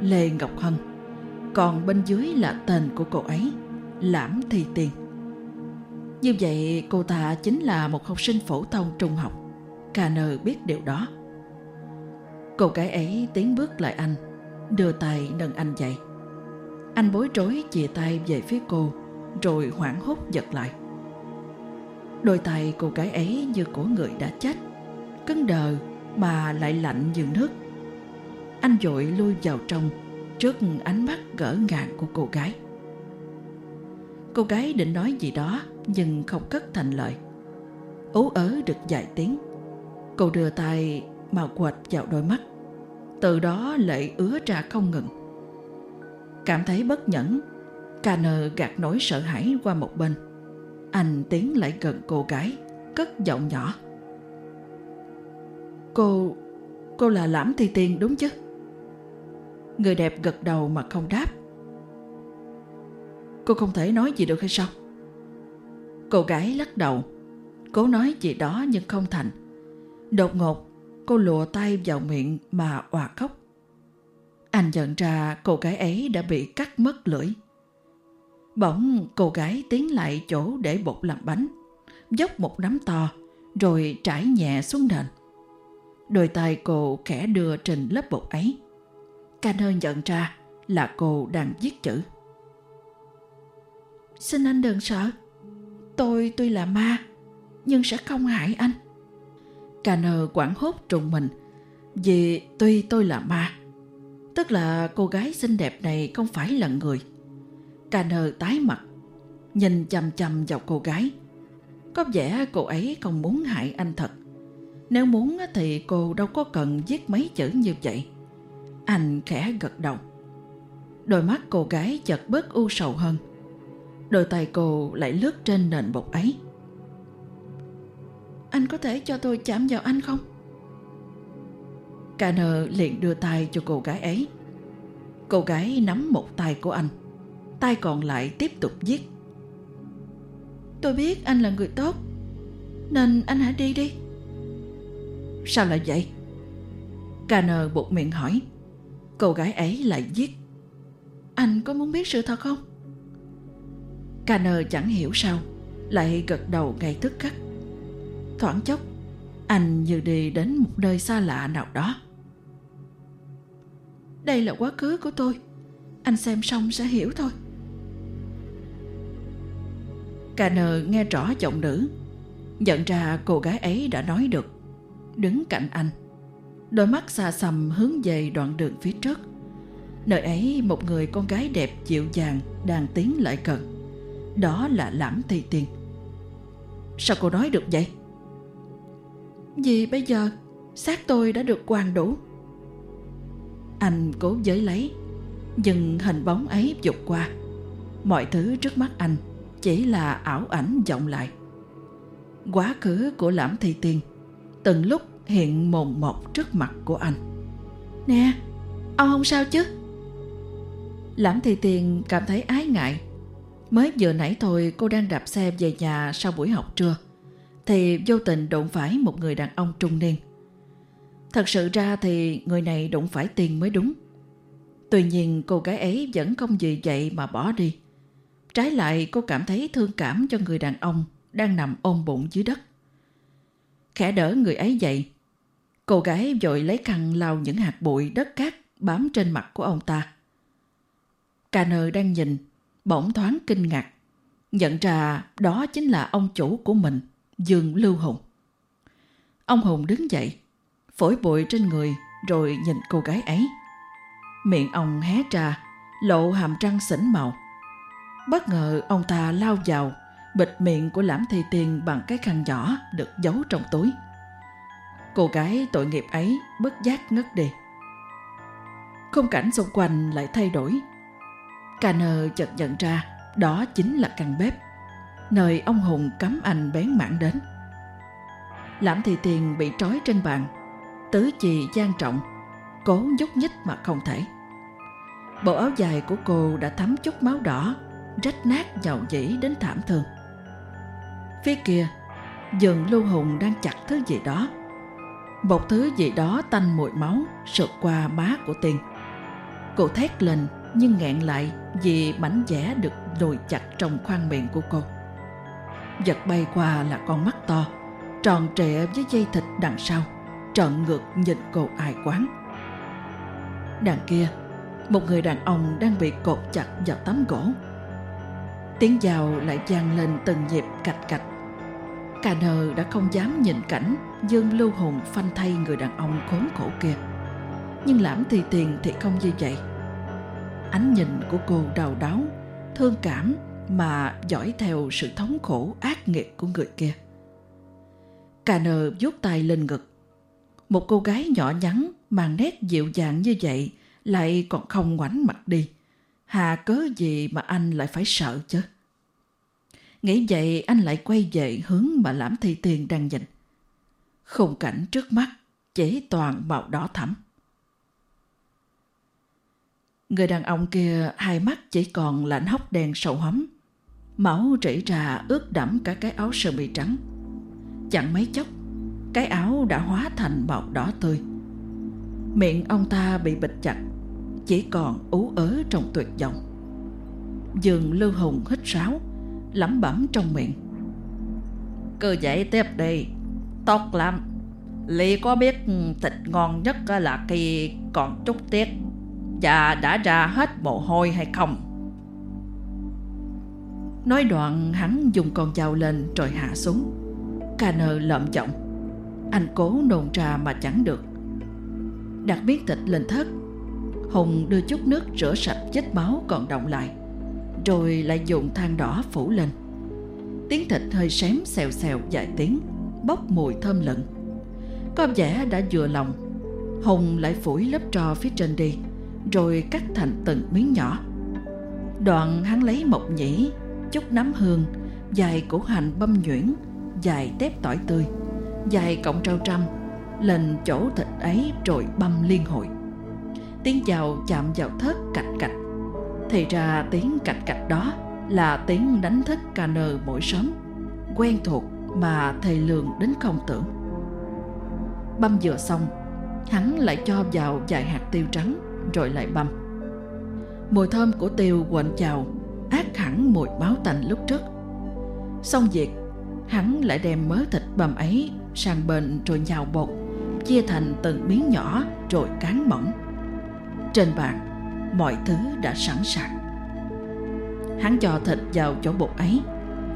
Lê Ngọc Hân, Còn bên dưới là tên của cô ấy, Lãm Thi Tiên. Như vậy, cô ta chính là một học sinh phổ thông trung học. KN biết điều đó. Cô gái ấy tiến bước lại anh, Đưa tay nâng anh dậy. Anh bối rối chìa tay về phía cô, Rồi hoảng hốt giật lại. Đôi tay cô gái ấy như của người đã chết, Cứng đờ mà lại lạnh như nước. Anh dội lui vào trong trước ánh mắt gỡ ngàn của cô gái. Cô gái định nói gì đó nhưng không cất thành lời. Ú ớ được vài tiếng. Cô đưa tay mà quệt vào đôi mắt. Từ đó lệ ứa ra không ngừng. Cảm thấy bất nhẫn Canner gạt nỗi sợ hãi qua một bên. Anh tiến lại gần cô gái, cất giọng nhỏ. Cô cô là lãm thi tiên đúng chứ? Người đẹp gật đầu mà không đáp. Cô không thể nói gì được hay sao? Cô gái lắc đầu Cố nói gì đó nhưng không thành. Đột ngột, cô lùa tay vào miệng mà òa khóc. Anh nhận ra cô gái ấy đã bị cắt mất lưỡi. Bỗng cô gái tiến lại chỗ để bột làm bánh, dốc một nắm to, rồi trải nhẹ xuống nền. Đôi tay cô khẽ đưa trên lớp bột ấy. Canner nhận ra là cô đang viết chữ. Xin anh đừng sợ. Tôi tuy là ma, nhưng sẽ không hại anh. Canner quảng hốt trùng mình vì tuy tôi là ma, tức là cô gái xinh đẹp này không phải là người. Canner tái mặt, nhìn chằm chằm vào cô gái. Có vẻ cô ấy không muốn hại anh thật. Nếu muốn thì cô đâu có cần viết mấy chữ như vậy. Anh khẽ gật đầu. Đôi mắt cô gái chợt bớt u sầu hơn. Đôi tay cô lại lướt trên nền bột ấy. Anh có thể cho tôi chạm vào anh không? Canner liền đưa tay cho cô gái ấy. Cô gái nắm một tay của anh. Tay còn lại tiếp tục viết. Tôi biết anh là người tốt. Nên anh hãy đi đi. Sao lại vậy? Canner buộc miệng hỏi. Cô gái ấy lại viết. Anh có muốn biết sự thật không? Canner chẳng hiểu sao, Lại gật đầu ngay tức khắc. Thoảng chốc, Anh như đi đến một nơi xa lạ nào đó. Đây là quá khứ của tôi, Anh xem xong sẽ hiểu thôi. Canner nghe rõ giọng nữ, Nhận ra cô gái ấy đã nói được. Đứng cạnh anh, Đôi mắt xa xăm hướng về đoạn đường phía trước. Nơi ấy một người con gái đẹp dịu dàng đang tiến lại gần đó là lãm thi tiên. Sao cô nói được vậy? Vì bây giờ xác tôi đã được hoàn đủ. Anh cố giới lấy Nhưng hình bóng ấy vụt qua. Mọi thứ trước mắt anh Chỉ là ảo ảnh vọng lại. Quá khứ của lãm thi tiên Từng lúc hiện mồn một trước mặt của anh. Nè Ông không sao chứ? Lãm thi tiên cảm thấy ái ngại Mới vừa nãy thôi, cô đang đạp xe về nhà sau buổi học trưa. Thì vô tình đụng phải một người đàn ông trung niên. Thật sự ra thì người này đụng phải tiền mới đúng. Tuy nhiên cô gái ấy vẫn không vì vậy mà bỏ đi. Trái lại, cô cảm thấy thương cảm cho người đàn ông đang nằm ôm bụng dưới đất. Khẽ đỡ người ấy dậy. Cô gái vội lấy khăn lau những hạt bụi đất cát bám trên mặt của ông ta. Cà nờ đang nhìn bỗng thoáng kinh ngạc, nhận ra đó chính là ông chủ của mình, Dương Lưu Hùng. Ông Hùng đứng dậy, phổi bụi trên người rồi nhìn cô gái ấy. Miệng ông hé ra, lộ hàm răng xỉn màu. Bất ngờ ông ta lao vào, bịt miệng của lãm thi tiền bằng cái khăn nhỏ được giấu trong túi. Cô gái tội nghiệp ấy bất giác ngất đi. Khung cảnh xung quanh lại thay đổi Cano chợt nhận ra đó chính là căn bếp, nơi ông Hùng cấm anh bén mảng đến. Lãm thị tiền bị trói trên bàn, tứ chì gian trọng, cố nhúc nhích mà không thể. Bộ áo dài của cô đã thấm chút máu đỏ, rách nát nhậu dĩ đến thảm thương. Phía kia, dường Lưu Hùng đang chặt thứ gì đó. Một thứ gì đó tanh mùi máu sượt qua má của tiền. Cô thét lên nhưng nghẹn lại vì mảnh vẽ được đồi chặt trong khoang miệng của cô. Vật bay qua là con mắt to, tròn trịa với dây thịt đằng sau, trợn ngược nhìn cô ai quán. Đằng kia, một người đàn ông đang bị cột chặt vào tấm gỗ. Tiếng dao lại vang lên từng nhịp cạch cạch. Cà nờ đã không dám nhìn cảnh Dương Lưu hồn phanh thay người đàn ông khốn khổ kia. Nhưng lãm thì tiền thì không như vậy ánh nhìn của cô đau đáu, thương cảm mà dõi theo sự thống khổ, ác nghiệt của người kia. Cà nờ vuốt tay lên ngực. Một cô gái nhỏ nhắn mang nét dịu dàng như vậy lại còn không ngoảnh mặt đi. Hà cớ gì mà anh lại phải sợ chứ? Nghĩ vậy anh lại quay về hướng mà lãm thi tiền đang nhìn. Khung cảnh trước mắt, chỉ toàn màu đỏ thẫm. Người đàn ông kia, hai mắt chỉ còn lạnh hốc đen sầu hóm. Máu rỉ ra ướt đẫm cả cái áo sơ mi trắng. Chẳng mấy chốc, Cái áo đã hóa thành màu đỏ tươi. Miệng ông ta bị bịt chặt, Chỉ còn ú ớ trong tuyệt vọng. Dương Lưu Hùng hít sáo, lẩm bẩm trong miệng. Cứ vậy tiếp đi, tốt lắm. Ly có biết thịt ngon nhất là khi còn chút tiết. Và đã ra hết mồ hôi hay không? Nói đoạn, hắn dùng con dao lên rồi hạ xuống. Cà nơ lợm chọng Anh cố nôn trà mà chẳng được. Đặt miếng thịt lên thất Hùng đưa chút nước rửa sạch vết máu còn động lại, Rồi lại dùng than đỏ phủ lên. Tiếng thịt hơi xém xèo xèo vài tiếng, Bốc mùi thơm lận Có vẻ đã vừa lòng, Hùng lại phủi lớp trò phía trên đi. Rồi cắt thành từng miếng nhỏ. Đoạn hắn lấy mộc nhĩ, Chút nấm hương, Dài củ hành băm nhuyễn, Dài tép tỏi tươi, Dài cọng rau trăm Lên chỗ thịt ấy rồi băm liên hồi. Tiếng chào chạm vào thớt cạch cạch. Thì ra tiếng cạch cạch đó là tiếng đánh thức cà nờ mỗi sớm, quen thuộc mà thầy lường đến không tưởng. Băm vừa xong, hắn lại cho vào vài hạt tiêu trắng rồi lại băm mùi thơm của tiêu quện chào, ác hẳn mùi báo tành lúc trước. Xong việc hắn lại đem mớ thịt bầm ấy sang bên rồi nhào bột chia thành từng miếng nhỏ rồi cán mỏng. Trên bàn mọi thứ đã sẵn sàng. Hắn cho thịt vào chỗ bột ấy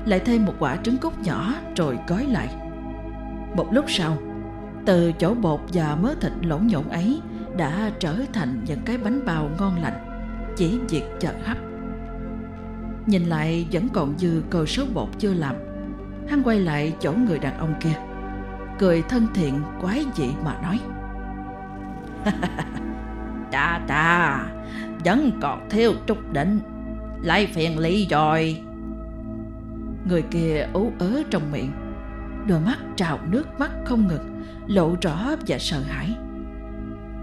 Lại thêm một quả trứng cút nhỏ rồi gói lại. Một lúc sau Từ chỗ bột và mớ thịt lộn nhộn ấy đã trở thành những cái bánh bao ngon lành Chỉ việc chợ hấp. Nhìn lại vẫn còn dư cơ số bột chưa làm Hắn quay lại chỗ người đàn ông kia Cười thân thiện quái dị mà nói. Ta ta Vẫn còn thiếu chút đỉnh, lại phiền lý rồi. Người kia ú ớ trong miệng Đôi mắt trào nước mắt không ngừng Lộ rõ và sợ hãi.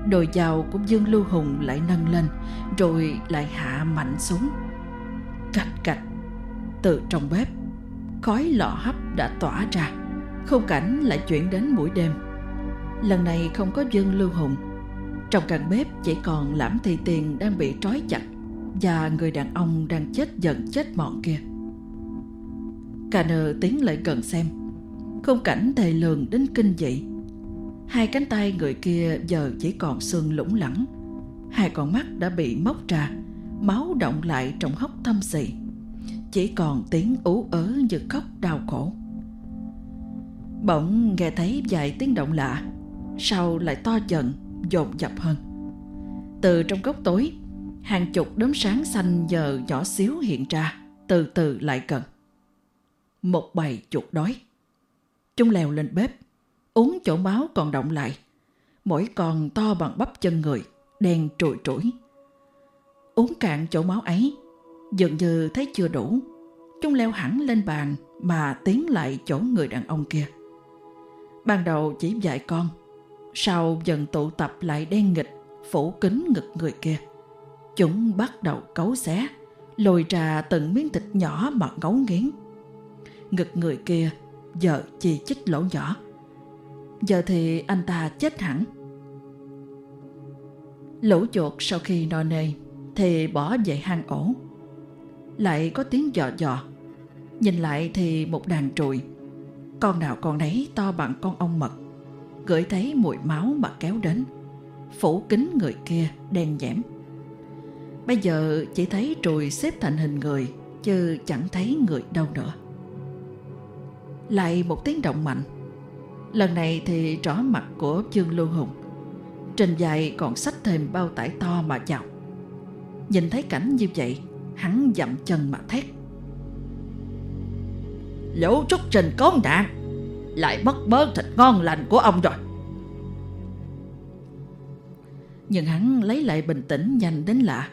Đồi dao của Dương Lưu Hùng lại nâng lên Rồi lại hạ mạnh xuống. Cạch cạch Từ trong bếp Khói lọ hấp đã tỏa ra. Khung cảnh lại chuyển đến buổi đêm. Lần này không có Dương Lưu Hùng. Trong căn bếp chỉ còn Lãm Thị Tiền đang bị trói chặt và người đàn ông đang chết dần chết mọn kia. Cà nờ tiến lại gần xem, khung cảnh thề lường đến kinh dị. Hai cánh tay người kia giờ chỉ còn xương lủng lẳng, hai con mắt đã bị móc ra, máu động lại trong hốc thâm xì, chỉ còn tiếng ú ớ như khóc đau khổ. Bỗng nghe thấy vài tiếng động lạ, sau lại to dần, dồn dập hơn. Từ trong góc tối, hàng chục đốm sáng xanh giờ nhỏ xíu hiện ra, từ từ lại gần. Một bầy chuột đói. Chúng leo lên bếp, uống chỗ máu còn động lại. Mỗi con to bằng bắp chân người, đen trùi trũi. Uống cạn chỗ máu ấy, dường như thấy chưa đủ. Chúng leo hẳn lên bàn mà tiến lại chỗ người đàn ông kia. Ban đầu chỉ vài con, sau dần tụ tập lại đen nghịch, phủ kín ngực người kia. Chúng bắt đầu cấu xé, lồi ra từng miếng thịt nhỏ mà ngấu nghiến. Ngực người kia giờ chỉ chích lỗ nhỏ. Giờ thì anh ta chết hẳn. Lũ chuột sau khi no nê thì bỏ về hang ổ. Lại có tiếng dò dò. Nhìn lại thì một đàn trụi. Con nào con nấy to bằng con ong mật. Gửi thấy mùi máu mà kéo đến. Phủ kính người kia đen nhẽm. Bây giờ chỉ thấy trùi xếp thành hình người, Chứ chẳng thấy người đâu nữa Lại một tiếng động mạnh Lần này thì rõ mặt của Dương Lưu Hùng. Trên dài còn xách thêm bao tải to mà chọc Nhìn thấy cảnh như vậy, Hắn dậm chân mà thét. Lũ trúc trình cốn nạn Lại mất bớt thịt ngon lành của ông rồi. Nhưng hắn lấy lại bình tĩnh nhanh đến lạ.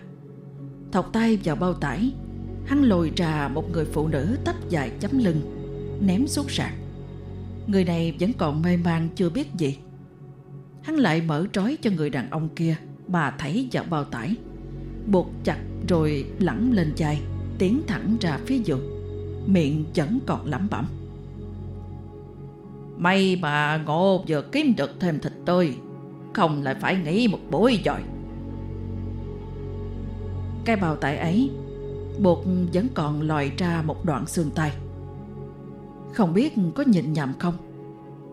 Thọc tay vào bao tải, hắn lồi trà một người phụ nữ tấp dài chấm lưng, ném xuống sàn người này vẫn còn mê man chưa biết gì. Hắn lại mở trói cho người đàn ông kia mà thảy vào bao tải, buộc chặt rồi lẳng lên chai, tiến thẳng ra phía giường, miệng vẫn còn lẩm bẩm. May mà ngộ vừa kiếm được thêm thịt tươi, Không lại phải nghỉ một buổi rồi Cái bào tải ấy Buộc vẫn còn lòi ra một đoạn xương tay. Không biết có nhìn nhầm không?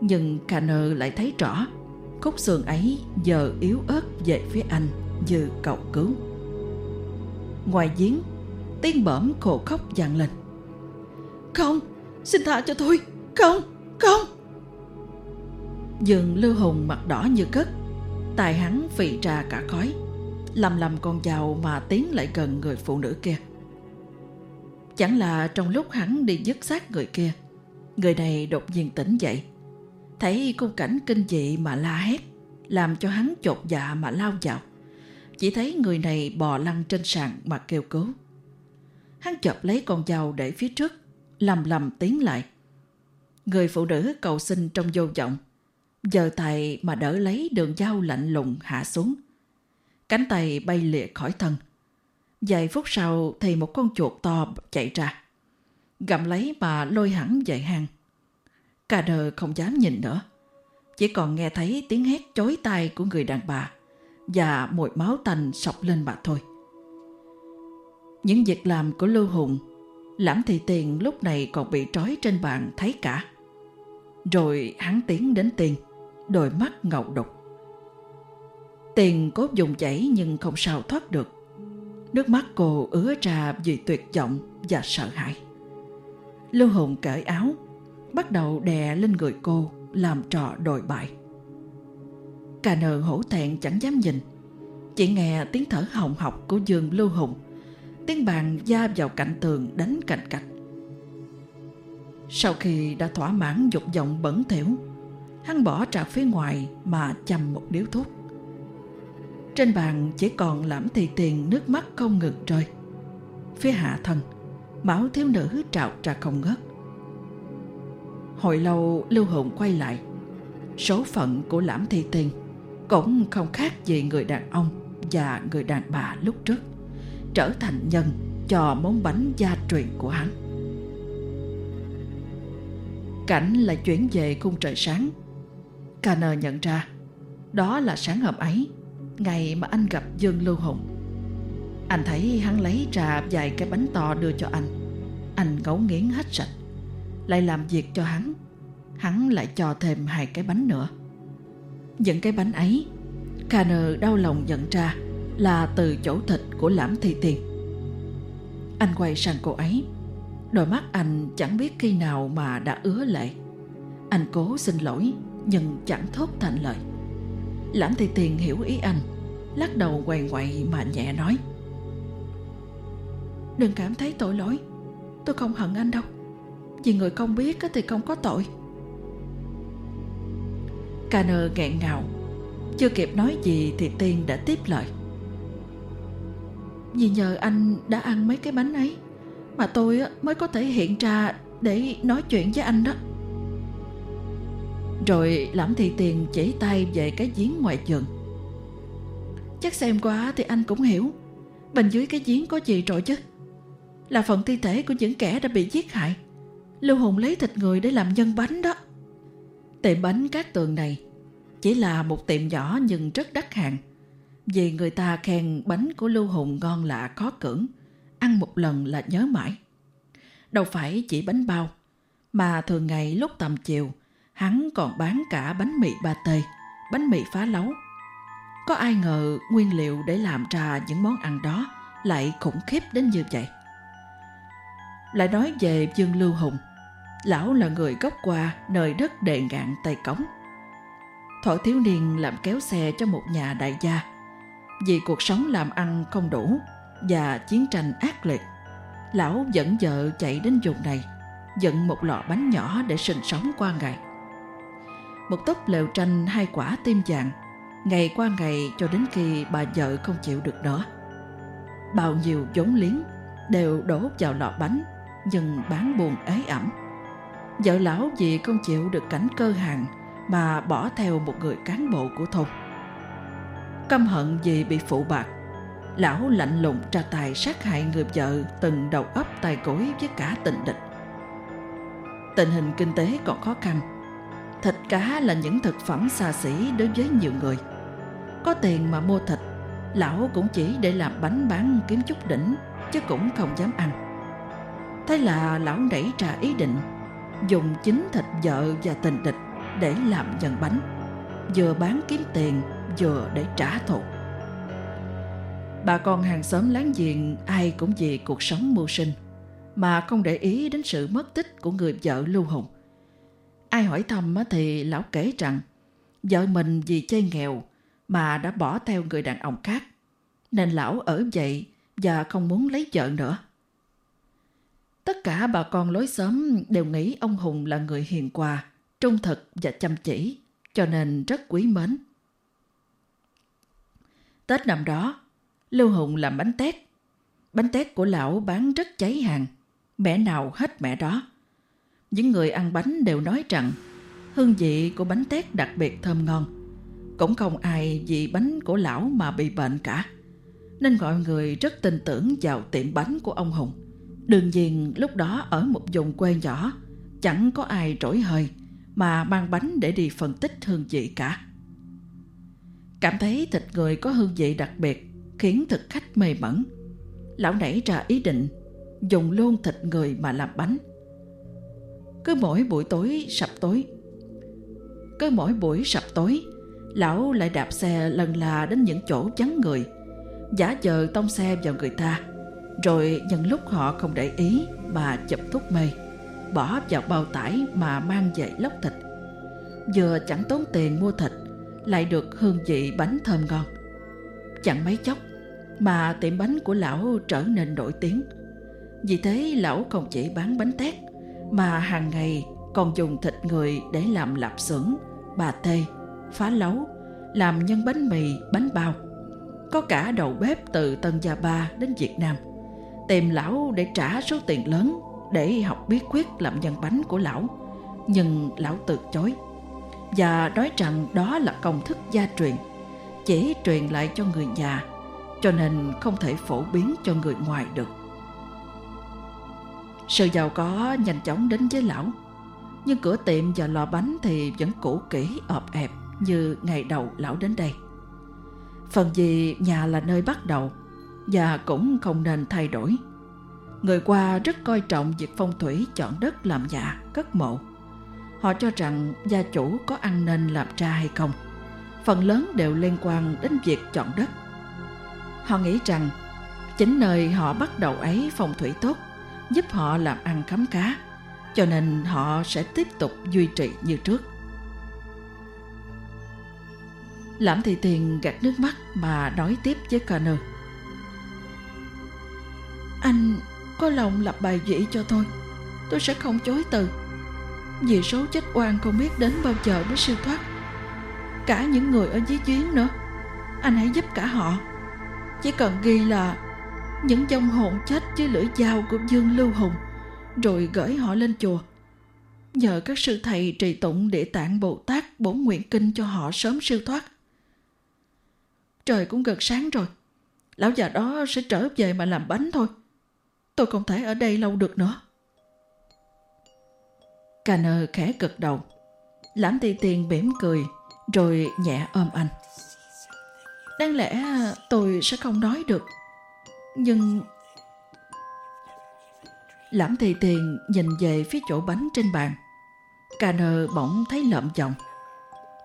Nhưng Canner lại thấy rõ, Khúc xương ấy giờ yếu ớt về phía anh Như cầu cứu. Ngoài giếng, Tiếng bẩm khổ khóc vang lên. Không, Xin tha cho tôi. Không Không. Dừng Lưu Hùng mặt đỏ như cất Tài hắn phì ra cả khói, Lầm lầm con dao mà tiến lại gần người phụ nữ kia. Chẳng là trong lúc hắn đi dứt xác người kia Người này đột nhiên tỉnh dậy. Thấy khung cảnh kinh dị mà la hét, Làm cho hắn chột dạ mà lao vào. Chỉ thấy người này bò lăn trên sàn mà kêu cứu. Hắn chộp lấy con dao để phía trước, Lầm lầm tiến lại. Người phụ nữ cầu xin trong vô vọng. Giờ tay mà đỡ lấy đường dao lạnh lùng hạ xuống. Cánh tay bay lìa khỏi thân. Vài phút sau, thì một con chuột to chạy ra. Gặm lấy mà lôi hẳn về hang Cả đời không dám nhìn nữa. Chỉ còn nghe thấy tiếng hét chối tai của người đàn bà Và mùi máu tanh sọc lên bà thôi. Những việc làm của Lưu Hùng, Lãm thị tiền lúc này còn bị trói trên bàn thấy cả. Rồi hắn tiến đến tiền, Đôi mắt ngầu đục. Tiền cố dùng chảy nhưng không sao thoát được. Nước mắt cô ứa ra vì tuyệt vọng và sợ hãi. Lưu Hùng cởi áo, Bắt đầu đè lên người cô Làm trò đồi bại. Cà nờ hổ thẹn chẳng dám nhìn, Chỉ nghe tiếng thở hồng học của Dương Lưu Hùng Tiếng bàn da vào cạnh tường đánh cạnh cạch. Sau khi đã thỏa mãn dục vọng bẩn thỉu, Hắn bỏ ra phía ngoài mà chầm một điếu thuốc. Trên bàn chỉ còn lãm thị tiền nước mắt không ngừng rơi Phía hạ thân bảo thiếu nữ trào ra không ngớt. Hồi lâu Lưu Hùng quay lại. Số phận của Lãm Thị tiên Cũng không khác gì người đàn ông Và người đàn bà lúc trước, Trở thành nhân cho món bánh gia truyền của hắn. Cảnh lại chuyển về khung trời sáng. Canner nhận ra, Đó là sáng hôm ấy, Ngày mà anh gặp Dương Lưu Hùng anh thấy hắn lấy ra vài cái bánh to đưa cho anh. Anh ngấu nghiến hết sạch, Lại làm việc cho hắn. Hắn lại cho thêm hai cái bánh nữa. Những cái bánh ấy Canner đau lòng nhận ra Là từ chỗ thịt của lãm thị tiền. Anh quay sang cô ấy. Đôi mắt anh chẳng biết khi nào mà đã ứa lệ. Anh cố xin lỗi, nhưng chẳng thốt thành lời. Lãm thị tiền hiểu ý anh, lắc đầu quầy quậy mà nhẹ nói đừng cảm thấy tội lỗi. Tôi không hận anh đâu. Vì người không biết thì không có tội. Canner nghẹn ngào. Chưa kịp nói gì thì Tiên đã tiếp lời. Vì nhờ anh đã ăn mấy cái bánh ấy Mà tôi mới có thể hiện ra để nói chuyện với anh đó. Rồi lãm thị tiền chỉ tay về cái giếng ngoài vườn. Chắc xem qua thì anh cũng hiểu, Bên dưới cái giếng có gì rồi chứ? Là phần thi thể của những kẻ đã bị giết hại Lưu Hùng lấy thịt người để làm nhân bánh đó Tiệm bánh cát tường này Chỉ là một tiệm nhỏ nhưng rất đắt hàng Vì người ta khen bánh của Lưu Hùng ngon lạ khó cưỡng Ăn một lần là nhớ mãi Đâu phải chỉ bánh bao Mà thường ngày lúc tầm chiều hắn còn bán cả bánh mì ba tê, bánh mì phá lấu. Có ai ngờ nguyên liệu để làm ra những món ăn đó lại khủng khiếp đến như vậy. Lại nói về Dương Lưu Hùng, lão là người gốc qua nơi đất đề ngạn Tây Cống. Thuở thiếu niên làm kéo xe cho một nhà đại gia, vì cuộc sống làm ăn không đủ và chiến tranh ác liệt. Lão dẫn vợ chạy đến vùng này, dựng một lọ bánh nhỏ để sinh sống qua ngày một túp lều tranh hai quả tim vàng ngày qua ngày cho đến khi bà vợ không chịu được nữa bao nhiêu vốn liếng đều đổ vào lọ bánh nhưng bán buồn ế ẩm vợ lão vì không chịu được cảnh cơ hàng mà bỏ theo một người cán bộ của thôn căm hận vì bị phụ bạc lão lạnh lùng ra tài sát hại người vợ từng đầu ấp tài cối với cả tình địch tình hình kinh tế còn khó khăn Thịt cá là những thực phẩm xa xỉ đối với nhiều người. Có tiền mà mua thịt, lão cũng chỉ để làm bánh bán kiếm chút đỉnh, chứ cũng không dám ăn. Thế là lão nảy ra ý định dùng chính thịt vợ và tình địch để làm dần bánh, vừa bán kiếm tiền vừa để trả thù. Bà con hàng xóm láng giềng ai cũng vì cuộc sống mưu sinh mà không để ý đến sự mất tích của người vợ Lưu Hùng. Ai hỏi thăm thì lão kể rằng vợ mình vì chơi nghèo mà đã bỏ theo người đàn ông khác nên lão ở vậy và không muốn lấy vợ nữa. Tất cả bà con lối xóm đều nghĩ ông Hùng là người hiền hòa, trung thực và chăm chỉ, cho nên rất quý mến. Tết năm đó, Lưu Hùng làm bánh tét. Bánh tét của lão bán rất cháy hàng, mẹ nào hết mẹ đó. Những người ăn bánh đều nói rằng hương vị của bánh tét đặc biệt thơm ngon. Cũng không ai vì bánh của lão mà bị bệnh cả. Nên mọi người rất tin tưởng vào tiệm bánh của ông Hùng. Đương nhiên lúc đó ở một vùng quê nhỏ, chẳng có ai trỗi hơi mà mang bánh để đi phân tích hương vị cả. Cảm thấy thịt người có hương vị đặc biệt khiến thực khách mê mẩn. Lão nảy ra ý định dùng luôn thịt người mà làm bánh. Cứ mỗi buổi tối sập tối, cứ mỗi buổi sập tối, lão lại đạp xe lần là đến những chỗ vắng người, giả vờ tông xe vào người ta, rồi nhân lúc họ không để ý mà chụp thuốc mê, bỏ vào bao tải mà mang về lóc thịt. Vừa chẳng tốn tiền mua thịt, lại được hương vị bánh thơm ngon. Chẳng mấy chốc mà tiệm bánh của lão trở nên nổi tiếng. Vì thế lão không chỉ bán bánh tét mà hàng ngày còn dùng thịt người để làm lạp xưởng, bà tê, phá lấu, làm nhân bánh mì, bánh bao. Có cả đầu bếp từ Tân Gia Ba đến Việt Nam. Tìm lão để trả số tiền lớn để học bí quyết làm nhân bánh của lão. Nhưng lão từ chối và nói rằng đó là công thức gia truyền, chỉ truyền lại cho người nhà, cho nên không thể phổ biến cho người ngoài được. Sự giàu có nhanh chóng đến với lão, nhưng cửa tiệm và lò bánh thì vẫn cũ kỹ ọp ẹp như ngày đầu lão đến đây. Phần gì nhà là nơi bắt đầu và cũng không nên thay đổi. Người qua rất coi trọng việc phong thủy chọn đất làm nhà, cất mộ. Họ cho rằng gia chủ có ăn nên làm ra hay không. Phần lớn đều liên quan đến việc chọn đất. Họ nghĩ rằng chính nơi họ bắt đầu ấy phong thủy tốt, giúp họ làm ăn khám cá, cho nên họ sẽ tiếp tục duy trì như trước. Lãm Thị Tiền gạt nước mắt mà nói tiếp với Connor. Anh có lòng lập bài dĩ cho tôi, tôi sẽ không chối từ. Vì số chết oan không biết đến bao giờ mới siêu thoát. Cả những người ở dưới giếng nữa Anh hãy giúp cả họ. Chỉ cần ghi là Những dòng hồn chết dưới lưỡi dao của Dương Lưu Hùng Rồi gửi họ lên chùa. Nhờ các sư thầy trì tụng địa tạng Bồ Tát bổn nguyện kinh cho họ sớm siêu thoát. Trời cũng gần sáng rồi. Lão già đó sẽ trở về mà làm bánh thôi. Tôi không thể ở đây lâu được nữa Cana khẽ gật đầu. Lãm ti tiền bỉm cười, rồi nhẹ ôm anh. Đáng lẽ tôi sẽ không nói được, nhưng... Lãm thị tiền nhìn về phía chỗ bánh trên bàn. Cana bỗng thấy lợm chồng.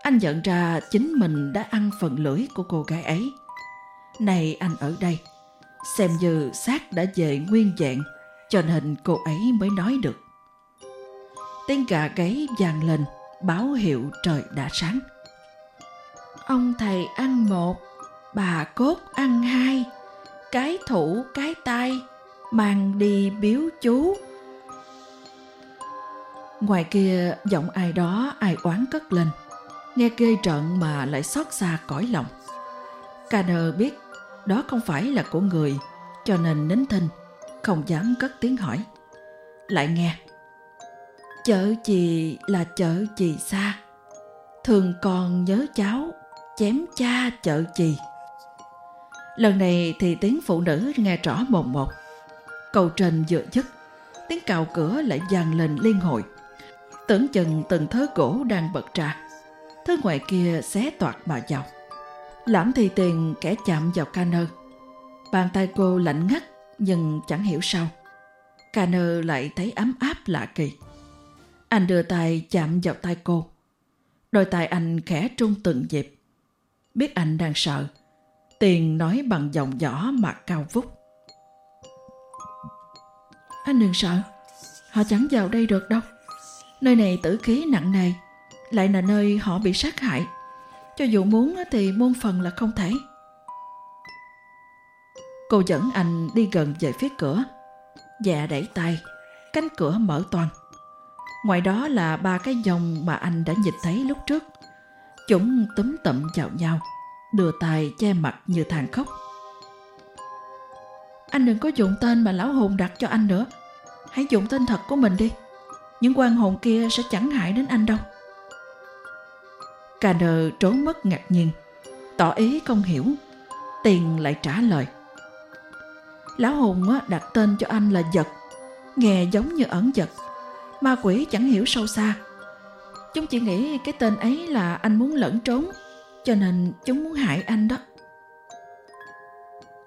Anh nhận ra chính mình đã ăn phần lưỡi của cô gái ấy. Này anh ở đây, xem như xác đã về nguyên dạng, cho nên cô ấy mới nói được. Tiếng gà gáy vang lên báo hiệu trời đã sáng. Ông thầy ăn một bà cốt ăn hai cái thủ cái tay mang đi biếu chú. Ngoài kia giọng ai đó ai oán cất lên nghe ghê trận mà lại xót xa cõi lòng. Canner biết đó không phải là của người, cho nên nín thinh, không dám cất tiếng hỏi lại nghe, chợ chì là chợ chì xa, thường còn nhớ cháu chém cha chợ chì lần này thì tiếng phụ nữ nghe rõ mồn một cầu trên vừa dứt, tiếng cào cửa lại vang lên liên hồi Tưởng chừng từng thớ gỗ đang bật ra. Thứ ngoài kia xé toạc mà vào. Lãm thì tiền kẻ chạm vào ca. Bàn tay cô lạnh ngắt, nhưng chẳng hiểu sao. Ca lại thấy ấm áp lạ kỳ. Anh đưa tay chạm vào tay cô. Đôi tay anh khẽ trung từng nhịp. Biết anh đang sợ. Tiền nói bằng giọng nhỏ mà cao vút. Anh đừng sợ. Họ chẳng vào đây được đâu. Nơi này tử khí nặng nề. Lại là nơi họ bị sát hại. Cho dù muốn thì muôn phần là không thể. Cô dẫn anh đi gần về phía cửa. Dạ đẩy tay, cánh cửa mở toàn. Ngoài đó là ba cái dòng mà anh đã nhìn thấy lúc trước. Chúng túm tụm chào nhau, đưa tay che mặt như than khóc. Anh đừng có dùng tên mà lão hồn đặt cho anh nữa. Hãy dùng tên thật của mình đi. Những quan hồn kia sẽ chẳng hại đến anh đâu. Cà nờ trốn mất ngạc nhiên, tỏ ý không hiểu. Tiền lại trả lời. Lão Hùng đặt tên cho anh là Giật, nghe giống như ẩn giật. Ma quỷ chẳng hiểu sâu xa. Chúng chỉ nghĩ cái tên ấy là anh muốn lẫn trốn, cho nên chúng muốn hại anh đó.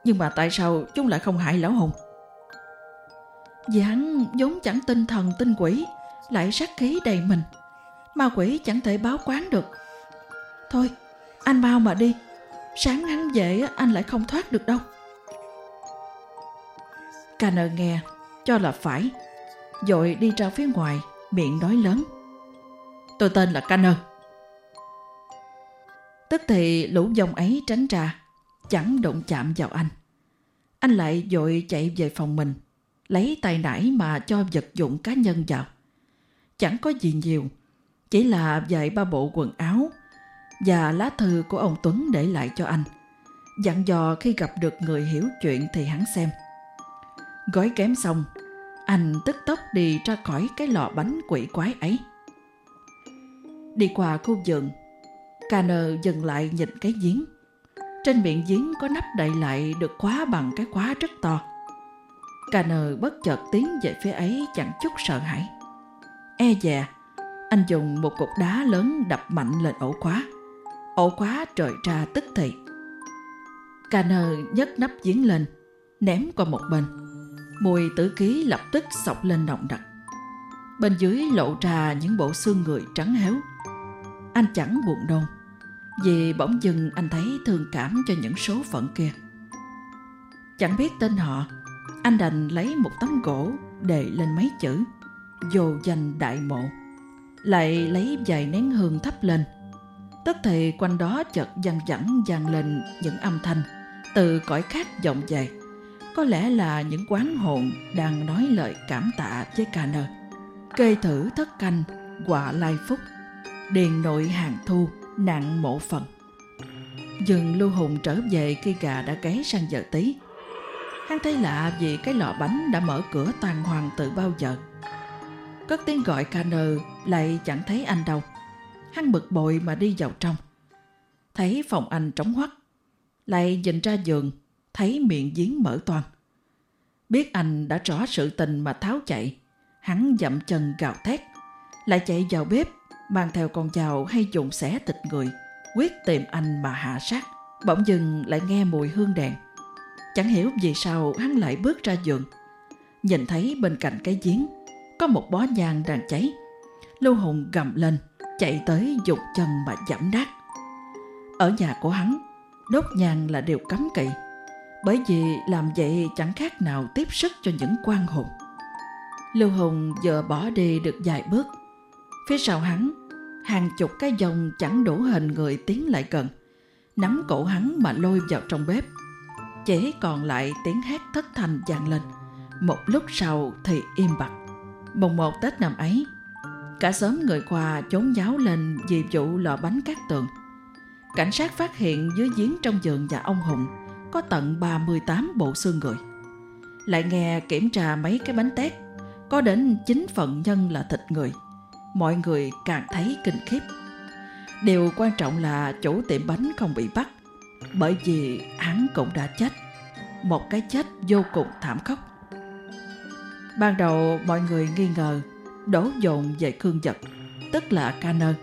Nhưng mà tại sao chúng lại không hại lão hùng Vì hắn vốn chẳng tinh thần tinh quỷ, lại sát khí đầy mình. Ma quỷ chẳng thể báo quán được. Thôi, anh mau mà đi. Sáng hắn dễ anh lại không thoát được đâu. Canner nghe, cho là phải, dội đi ra phía ngoài, miệng nói lớn. Tôi tên là Canner. Tức thì lũ dòng ấy tránh ra, chẳng động chạm vào anh. Anh lại dội chạy về phòng mình, lấy tay nải mà cho vật dụng cá nhân vào. Chẳng có gì nhiều, chỉ là vài ba bộ quần áo và lá thư của ông Tuấn để lại cho anh. Dặn dò khi gặp được người hiểu chuyện thì hắn xem – Gói kém xong, anh tức tốc đi ra khỏi cái lò bánh quỷ quái ấy. Đi qua khu vườn, Canner dừng lại nhìn cái giếng. Trên miệng giếng có nắp đậy lại được khóa bằng cái khóa rất to. Canner bất chợt tiến về phía ấy chẳng chút sợ hãi. E dè, anh dùng một cục đá lớn đập mạnh lên ổ khóa. Ổ khóa trời ra tức thì. Canner nhấc nắp giếng lên, ném qua một bên Mùi tử khí lập tức sọc lên nồng đặc. Bên dưới lộ ra những bộ xương người trắng héo. Anh chẳng buồn đâu, vì bỗng dưng anh thấy thương cảm cho những số phận kia. Chẳng biết tên họ, anh đành lấy một tấm gỗ đề lên mấy chữ vô danh đại mộ. Lại lấy vài nén hương thắp lên tất thì quanh đó chợt dằn dẳng vang lên những âm thanh từ cõi khác vọng về có lẽ là những quán hồn đang nói lời cảm tạ với ca nơ. Kê thử thất canh, quả lai phúc, điền nội hàng thu, nặng mộ phần. Dừng lưu hùng trở về khi gà đã gáy sang giờ tí. Hắn thấy lạ vì cái lọ bánh đã mở cửa toàn hoàng từ bao giờ. Cất tiếng gọi ca nơ lại chẳng thấy anh đâu. Hắn bực bội mà đi vào trong. Thấy phòng anh trống hoắt. Lại nhìn ra giường thấy miệng giếng mở toan. Biết anh đã rõ sự tình mà tháo chạy, hắn dậm chân gào thét, lại chạy vào bếp, mang theo con dao hay dùng xẻ thịt người, quyết tìm anh mà hạ sát. Bỗng dừng lại nghe mùi hương đèn. Chẳng hiểu vì sao hắn lại bước ra giường. Nhìn thấy bên cạnh cái giếng, có một bó nhang đang cháy. Lưu Hùng gầm lên, chạy tới dục chân mà dẫm nát. Ở nhà của hắn, đốt nhang là điều cấm kỵ bởi vì làm vậy chẳng khác nào tiếp sức cho những quan hồn. Lưu Hùng giờ bỏ đi được vài bước. Phía sau hắn, hàng chục cái dòng chẳng đủ hình người tiến lại gần, nắm cổ hắn mà lôi vào trong bếp. Chỉ còn lại tiếng hét thất thanh vang lên. Một lúc sau thì im bặt. Mùng một Tết năm ấy, cả xóm người khoa chốn giáo lên vì vụ lò bánh cát tường. Cảnh sát phát hiện dưới giếng trong giường nhà ông Hùng có tận 38 bộ xương người. Lại nghe kiểm tra mấy cái bánh tét, có đến 9 phần nhân là thịt người. Mọi người càng thấy kinh khiếp. Điều quan trọng là chủ tiệm bánh không bị bắt, bởi vì hắn cũng đã chết. Một cái chết vô cùng thảm khốc. Ban đầu mọi người nghi ngờ đổ dồn về Khương Giật, tức là ca nơ,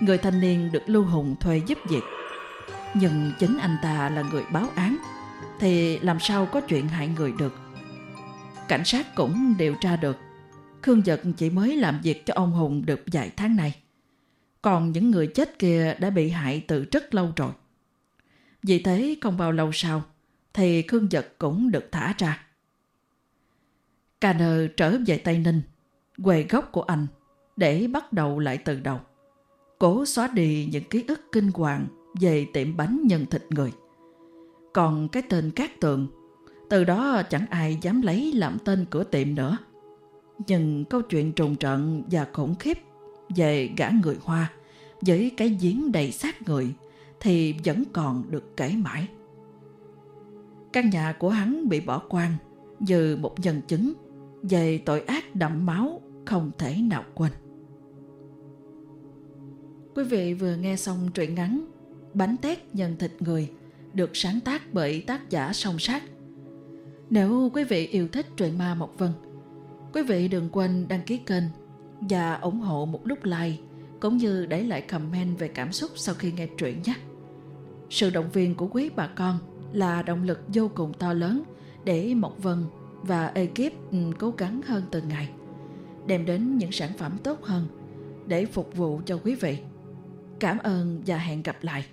người thanh niên được Lưu Hùng thuê giúp việc. Nhưng chính anh ta là người báo án, thì làm sao có chuyện hại người được. Cảnh sát cũng điều tra được, Khương Giật chỉ mới làm việc cho ông Hùng được vài tháng này. Còn những người chết kia đã bị hại từ rất lâu rồi. Vì thế không bao lâu sau, thì Khương Giật cũng được thả ra. Cà nờ trở về Tây Ninh, quê gốc của anh, để bắt đầu lại từ đầu. Cố xóa đi những ký ức kinh hoàng về tiệm bánh nhân thịt người. Còn cái tên Cát Tường, từ đó chẳng ai dám lấy làm tên cửa tiệm nữa. Nhưng câu chuyện trùng trận và khủng khiếp về gã người Hoa với cái giếng đầy xác người thì vẫn còn được kể mãi. Căn nhà của hắn bị bỏ quang như một nhân chứng về tội ác đậm máu không thể nào quên. Quý vị vừa nghe xong truyện ngắn Bánh tét nhân thịt người được sáng tác bởi tác giả song sát. Nếu quý vị yêu thích truyện ma Mộc Vân, quý vị đừng quên đăng ký kênh và ủng hộ một nút like cũng như để lại comment về cảm xúc sau khi nghe truyện nhé. Sự động viên của quý bà con là động lực vô cùng to lớn để Mộc Vân và ekip ừ, cố gắng hơn từng ngày, đem đến những sản phẩm tốt hơn để phục vụ cho quý vị. Cảm ơn và hẹn gặp lại.